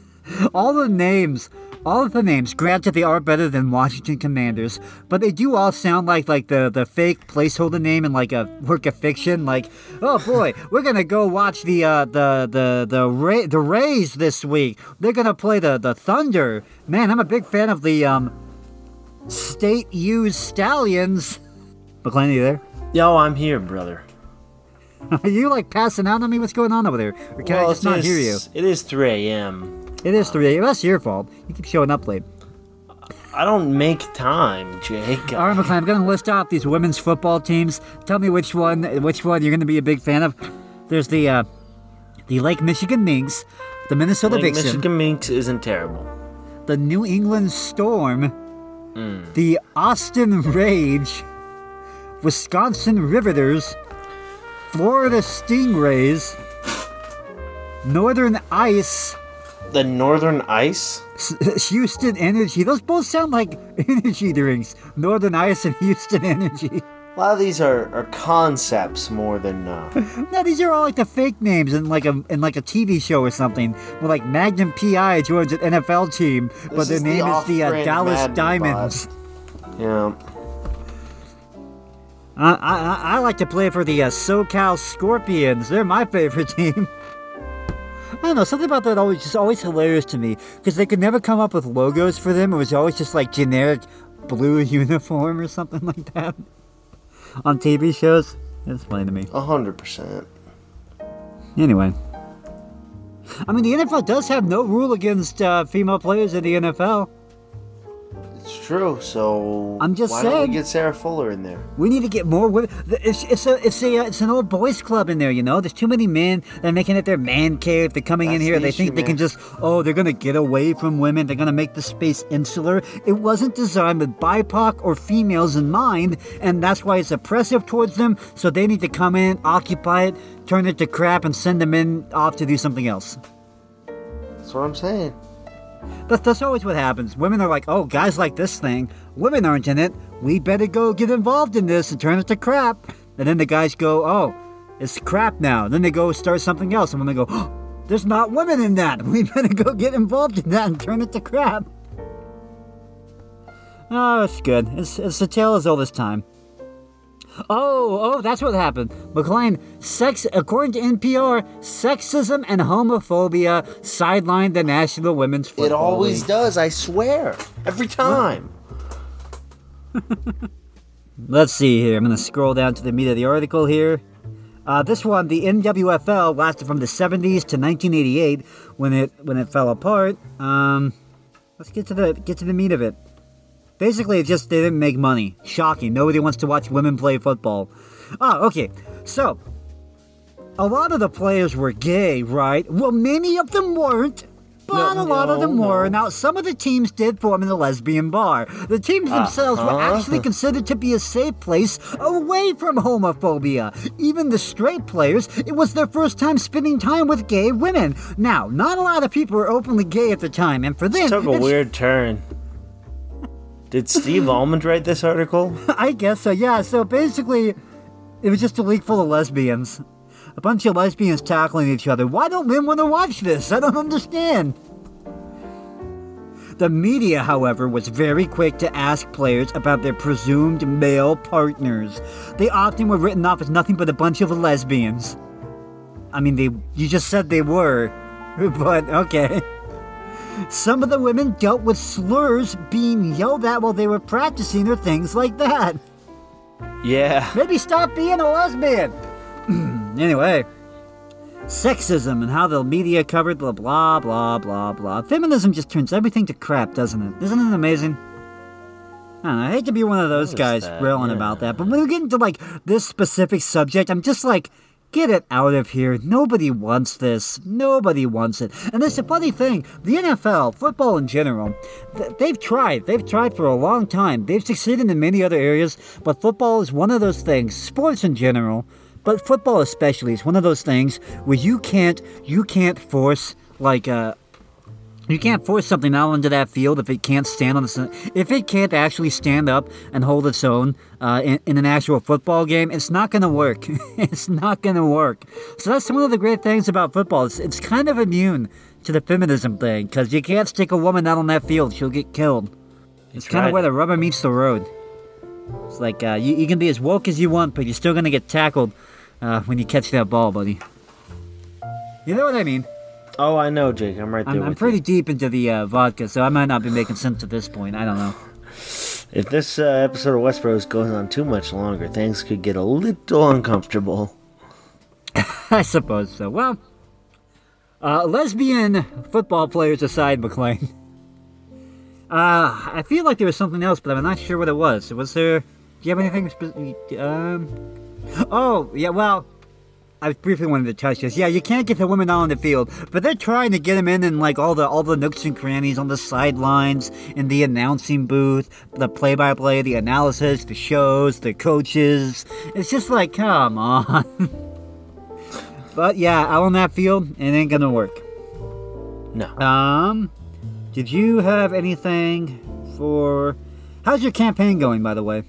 All the names, all of the names, granted they are better than Washington Commanders, but they do all sound like like the, the fake placeholder name in like a work of fiction. Like, oh boy, we're gonna go watch the uh, the the the Ray, the Rays this week. They're gonna play the the Thunder. Man, I'm a big fan of the um, State U Stallions. McLean, are you there? Yo, I'm here, brother. Are you like passing out on me? What's going on over there? Or can I Well, just not is- hear you? It is 3 a.m. It is three. That's your fault. You keep showing up late. I don't make time, Jake. All right, McLean, I'm going to list off these women's football teams. Tell me which one, which one you're going to be a big fan of. There's the uh, the Lake Michigan Minks, the Minnesota Lake Vixen, Michigan Minx isn't terrible. the New England Storm, the Austin Rage, Wisconsin Riveters, Florida Stingrays, Northern Ice, The Northern Ice? Houston Energy. Those both sound like energy drinks. Northern Ice and Houston Energy. A lot of these are, are concepts more than uh, No, these are all like the fake names in like a in like a TV show or something. Where like Magnum PI joins an NFL team, but their is the name is the uh, Dallas Madden Diamonds. yeah. I, I I like to play for the uh, SoCal Scorpions. They're my favorite team. I don't know, something about that always just always hilarious to me because they could never come up with logos for them. It was always just like generic blue uniform or something like that on TV shows. It's funny to me. A hundred percent. Anyway. I mean, the NFL does have no rule against uh, female players in the NFL. It's true. So I'm just why saying. don't we get Sarah Fuller in there? We need to get more women. It's, it's a it's a it's an old boys club in there. You know, there's too many men. They're making it their man cave. They're coming in here. the They think issue, they can just oh they're gonna get away from women. They're gonna make the space insular. It wasn't designed with BIPOC or females in mind, and that's why it's oppressive towards them. So they need to come in, occupy it, turn it to crap, and send them in off to do something else. That's what I'm saying. That's, that's always what happens. Women are like, oh, guys like this thing. Women aren't in it. We better go get involved in this and turn it to crap. And then the guys go, oh, it's crap now. Then they go start something else. And when they go, oh, there's not women in that. We better go get involved in that and turn it to crap. Oh, it's good. It's, it's the tale as old as time. Oh, oh, that's what happened. McLean, sex, according to NPR, sexism and homophobia sidelined the National Women's Football It always League. does. I swear. Every time. Let's see here. I'm going to scroll down to the meat of the article here. Uh, this one, the NWFL, lasted from the 70s to 1988 when it when it fell apart. Um, let's get to the get to the meat of it. Basically, it's just they didn't make money. Shocking. Nobody wants to watch women play football. Ah, okay. So, a lot of the players were gay, right? Well, many of them weren't. But No, a lot of them no, were. Now, some of the teams did form in the lesbian bar. The teams themselves were Uh-huh. actually considered to be a safe place away from homophobia. Even the straight players, it was their first time spending time with gay women. Now, not a lot of people were openly gay at the time, and for them, Took a it's- weird turn. Did Steve Almond write this article? I guess so. Yeah. So basically, it was just a league full of lesbians. A bunch of lesbians tackling each other. Why don't men want to watch this? I don't understand. The media, however, was very quick to ask players about their presumed male partners. They often were written off as nothing but a bunch of lesbians. I mean, they you just said they were, but okay. Some of the women dealt with slurs being yelled at while they were practicing or things like that. Yeah. Maybe stop being a lesbian. anyway, sexism and how the media covered the blah blah blah blah. Feminism just turns everything to crap, doesn't it? Isn't it amazing? I don't know. I hate to be one of those guys that, railing yeah. about that, but when we get into like this specific subject, I'm just like, get it out of here. Nobody wants this. Nobody wants it. And it's a funny thing. The NFL, football in general, they've tried. They've tried for a long time. They've succeeded in many other areas, but football is one of those things. Sports in general, but football especially is one of those things where you can't you can't force like uh you can't force something out onto that field if it can't stand on its if it can't actually stand up and hold its own uh, in, in an actual football game. It's not going to work. it's not going to work. So that's one of the great things about football. It's, it's kind of immune to the feminism thing because you can't stick a woman out on that field; she'll get killed. It's kind of where the rubber meets the road. It's like uh, you, you can be as woke as you want, but you're still going to get tackled uh, when you catch that ball, buddy. You know what I mean? Oh, I know, Jake. I'm right there I'm, I'm pretty you. deep into the uh, vodka, so I might not be making sense at this point. I don't know. If this uh, episode of Westbros goes on too much longer, things could get a little uncomfortable. I suppose so. Well, uh, lesbian football players aside, McLean. Uh, I feel like there was something else, but I'm not sure what it was. Was there? Do you have anything? Spe- um. Oh, yeah. Well, I briefly wanted to touch this. Yeah, you can't get the women out on the field, but they're trying to get them in in like all the all the nooks and crannies on the sidelines, in the announcing booth, the play-by-play, the analysis, the shows, the coaches. It's just like, come on. but yeah, out on that field, it ain't gonna work. No. Um, did you have anything for? How's your campaign going, by the way?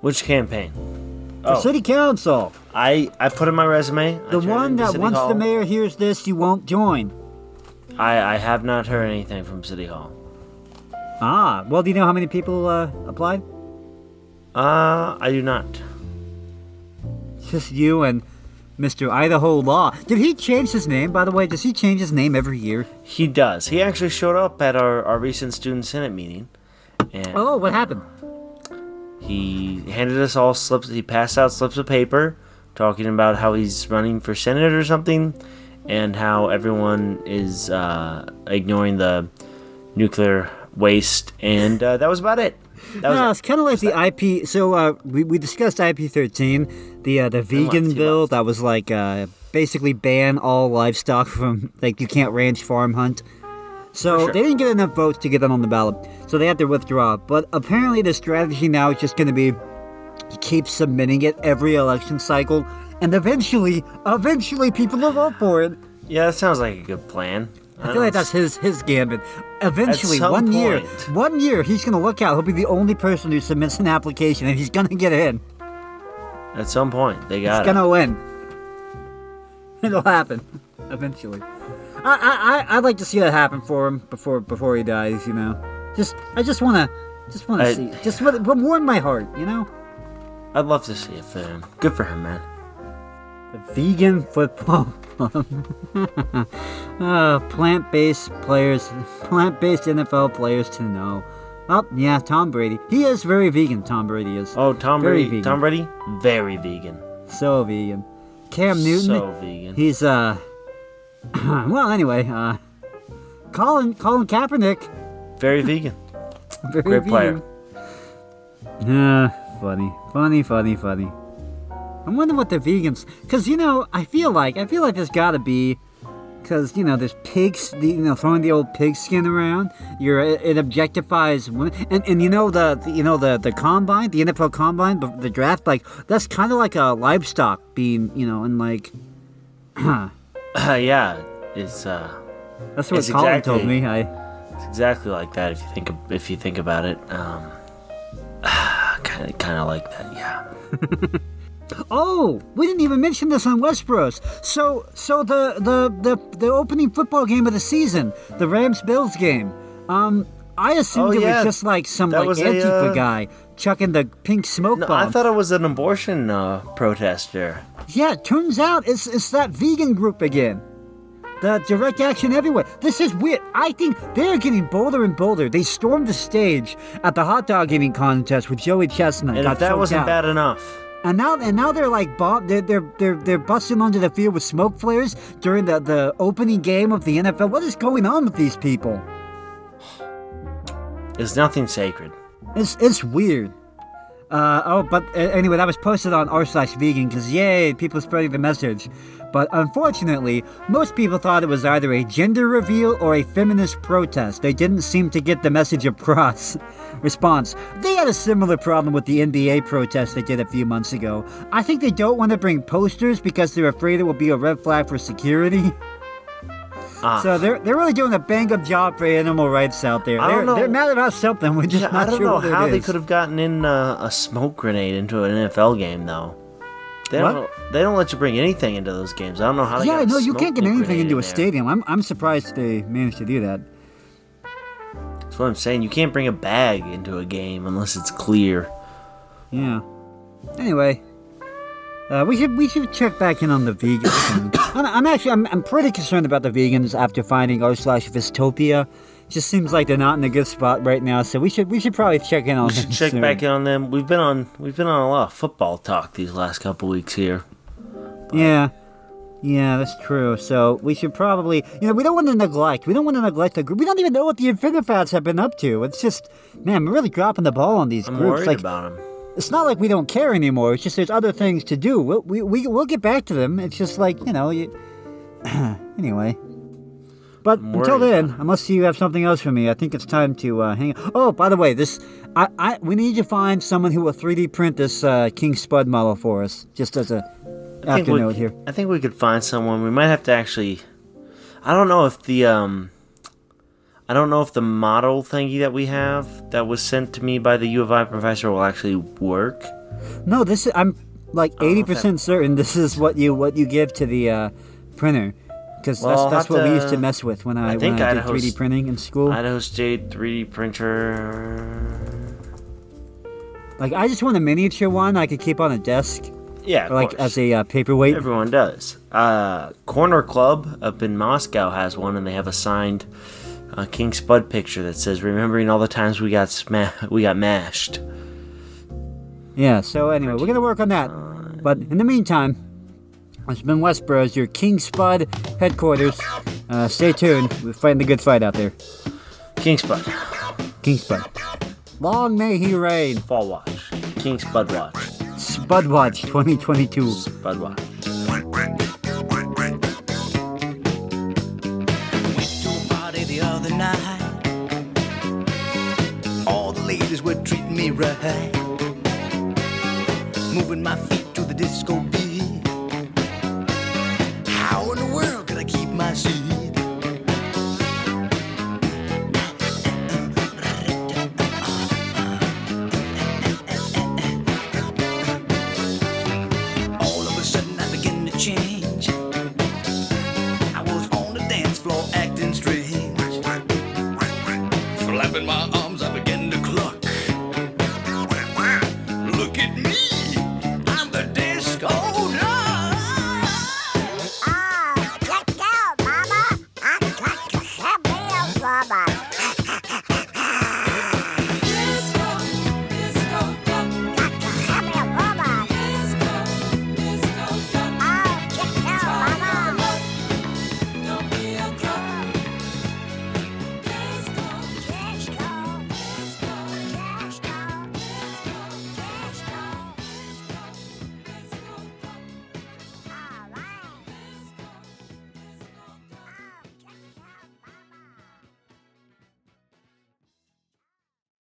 Which campaign? For Oh, city council, I I put in my resume. The one that once Hall. the mayor hears this, you won't join. I I have not heard anything from City Hall. Ah, well, do you know how many people uh, applied? Uh, I do not. Just you and Mr. Idaho Law. Did he change his name, by the way? Does he change his name every year? He does. He actually showed up at our, our recent student senate meeting, and Oh, what happened? He handed us all slips. He passed out slips of paper, talking about how he's running for senate or something, and how everyone is uh, ignoring the nuclear waste, and uh, that was about it. That was No, it. it's kind of like the IP. So uh, we, we discussed IP thirteen, the uh, the vegan bill that was like uh, basically ban all livestock from like you can't ranch farm hunt. So sure. they didn't get enough votes to get that on the ballot, so they had to withdraw. But apparently, the strategy now is just going to be keep submitting it every election cycle, and eventually, eventually, people will vote for it. Yeah, that sounds like a good plan. I feel like that's his his gambit. Eventually, one year, one year, he's gonna look out. He'll be the only person who submits an application, and he's gonna get in. At some point, they He's got gonna win. It'll happen eventually. I, I I I'd like to see that happen for him before before he dies. You know, just I just wanna just wanna I- see just what what warm my heart. You know, I'd love to see it for him. Good for him, man. the vegan football. uh, plant-based players, plant-based NFL players to know. Oh yeah, Tom Brady. He is very vegan. Tom Brady is. Oh, Tom Very Brady. vegan. Tom Brady, very vegan. So vegan. Cam Newton. So vegan. He's uh. well, anyway, uh, Colin Colin Kaepernick. Very vegan. Very Great player. vegan. Ah, funny, funny, funny, funny. I wonder what the vegans, because you know, I feel like I feel like there's got to be, because you know, there's pigs, the, you know, throwing the old pig skin around. You're it, objectifies women, and and you know the, the you know the the combine, the NFL combine, the, the draft, like that's kind of like a livestock being, you know, and like Uh, yeah, it's uh, that's what It's Colin exactly- told me. I it's exactly like that if you think if you think about it. Um, kind of kind of like that. Yeah. Oh, we didn't even mention this on Westbros. So, so the the the, the opening football game of the season, the Rams Bills game. Um, I assumed Oh, it yeah. was just like some That like was a, Antifa uh, guy chucking the pink smoke No, bomb. I thought it was an abortion uh, protester. Yeah, it turns out it's it's that vegan group again. The direct action everywhere. This is weird. I think they're getting bolder and bolder. They stormed the stage at the hot dog eating contest with Joey Chestnut. And if that wasn't out. bad enough, And now and now they're like bomb they're they're they're they're busting onto the field with smoke flares during the, the opening game of the NFL. What is going on with these people? it's nothing sacred. It's it's weird. Uh, oh, but uh, anyway, that was posted on r slash vegan because yay, people spreading the message. But unfortunately, most people thought it was either a gender reveal or a feminist protest. They didn't seem to get the message across. Response: They had a similar problem with the NBA protest they did a few months ago. I think they don't want to bring posters because they're afraid it will be a red flag for security. Ah. So they're they're really doing a bang up job for animal rights out there. I They're, don't know. they're mad about something. We're just Yeah, not I don't sure know how they could have gotten in uh, a smoke grenade into an NFL game, though. They What? don't. They don't let you bring anything into those games. I don't know how. They Yeah, no, you can't get anything into in a stadium. I'm, I'm surprised they managed to do that. That's what I'm saying. You can't bring a bag into a game unless it's clear. Yeah. Anyway, uh, we should we should check back in on the vegans. I'm, I'm actually I'm, I'm pretty concerned about the vegans after finding r slash Vistopia. Just seems like they're not in a good spot right now, so we should we should probably check in on We should them check soon. back in on them. We've been on. We've been on a lot of football talk these last couple weeks here. Yeah. Yeah, that's true. So we should probably, you know, we don't want to neglect. We don't want to neglect the group. We don't even know what the Infinifats have been up to. It's just, man, we're really dropping the ball on these I'm groups. worried like, about them. It's not like we don't care anymore. It's just there's other things to do. We'll, we, we, we'll get back to them. It's just like, you know, you... anyway. But until then, unless you have something else for me, I think it's time to uh, hang. Oh, by the way, this I, I we need to find someone who will 3D print this uh, King Spud model for us, just as a I after we, note here. I think we could find someone. We might have to actually. I don't know if the um. I don't know if the model thingy that we have that was sent to me by the U of I professor will actually work. No, this is I'm like eighty percent certain this is what you what you give to the uh, printer, because Well, that's, that's what we used to- to mess with when I, I think when I did Idaho's- 3D printing in school. Idaho State 3D printer. like I just want a miniature one I could keep on a desk, Yeah, like course. as a uh, paperweight. Everyone does. Uh, Corner Club up in Moscow has one, and they have a signed uh, King Spud picture that says, "Remembering all the times we got sma- we got mashed." Yeah. So anyway, we're gonna work on that. But in the meantime, it's been Westbros your King Spud headquarters. Uh, stay tuned. We're fighting the good fight out there. King Spud, King Spud. Long may he reign. Fall Watch, King Spud Watch, Spud Watch 2022. Spud Watch. Night. All the ladies were treating me right. Moving my feet to the disco beat. How in the world could I keep my seat? Flapping my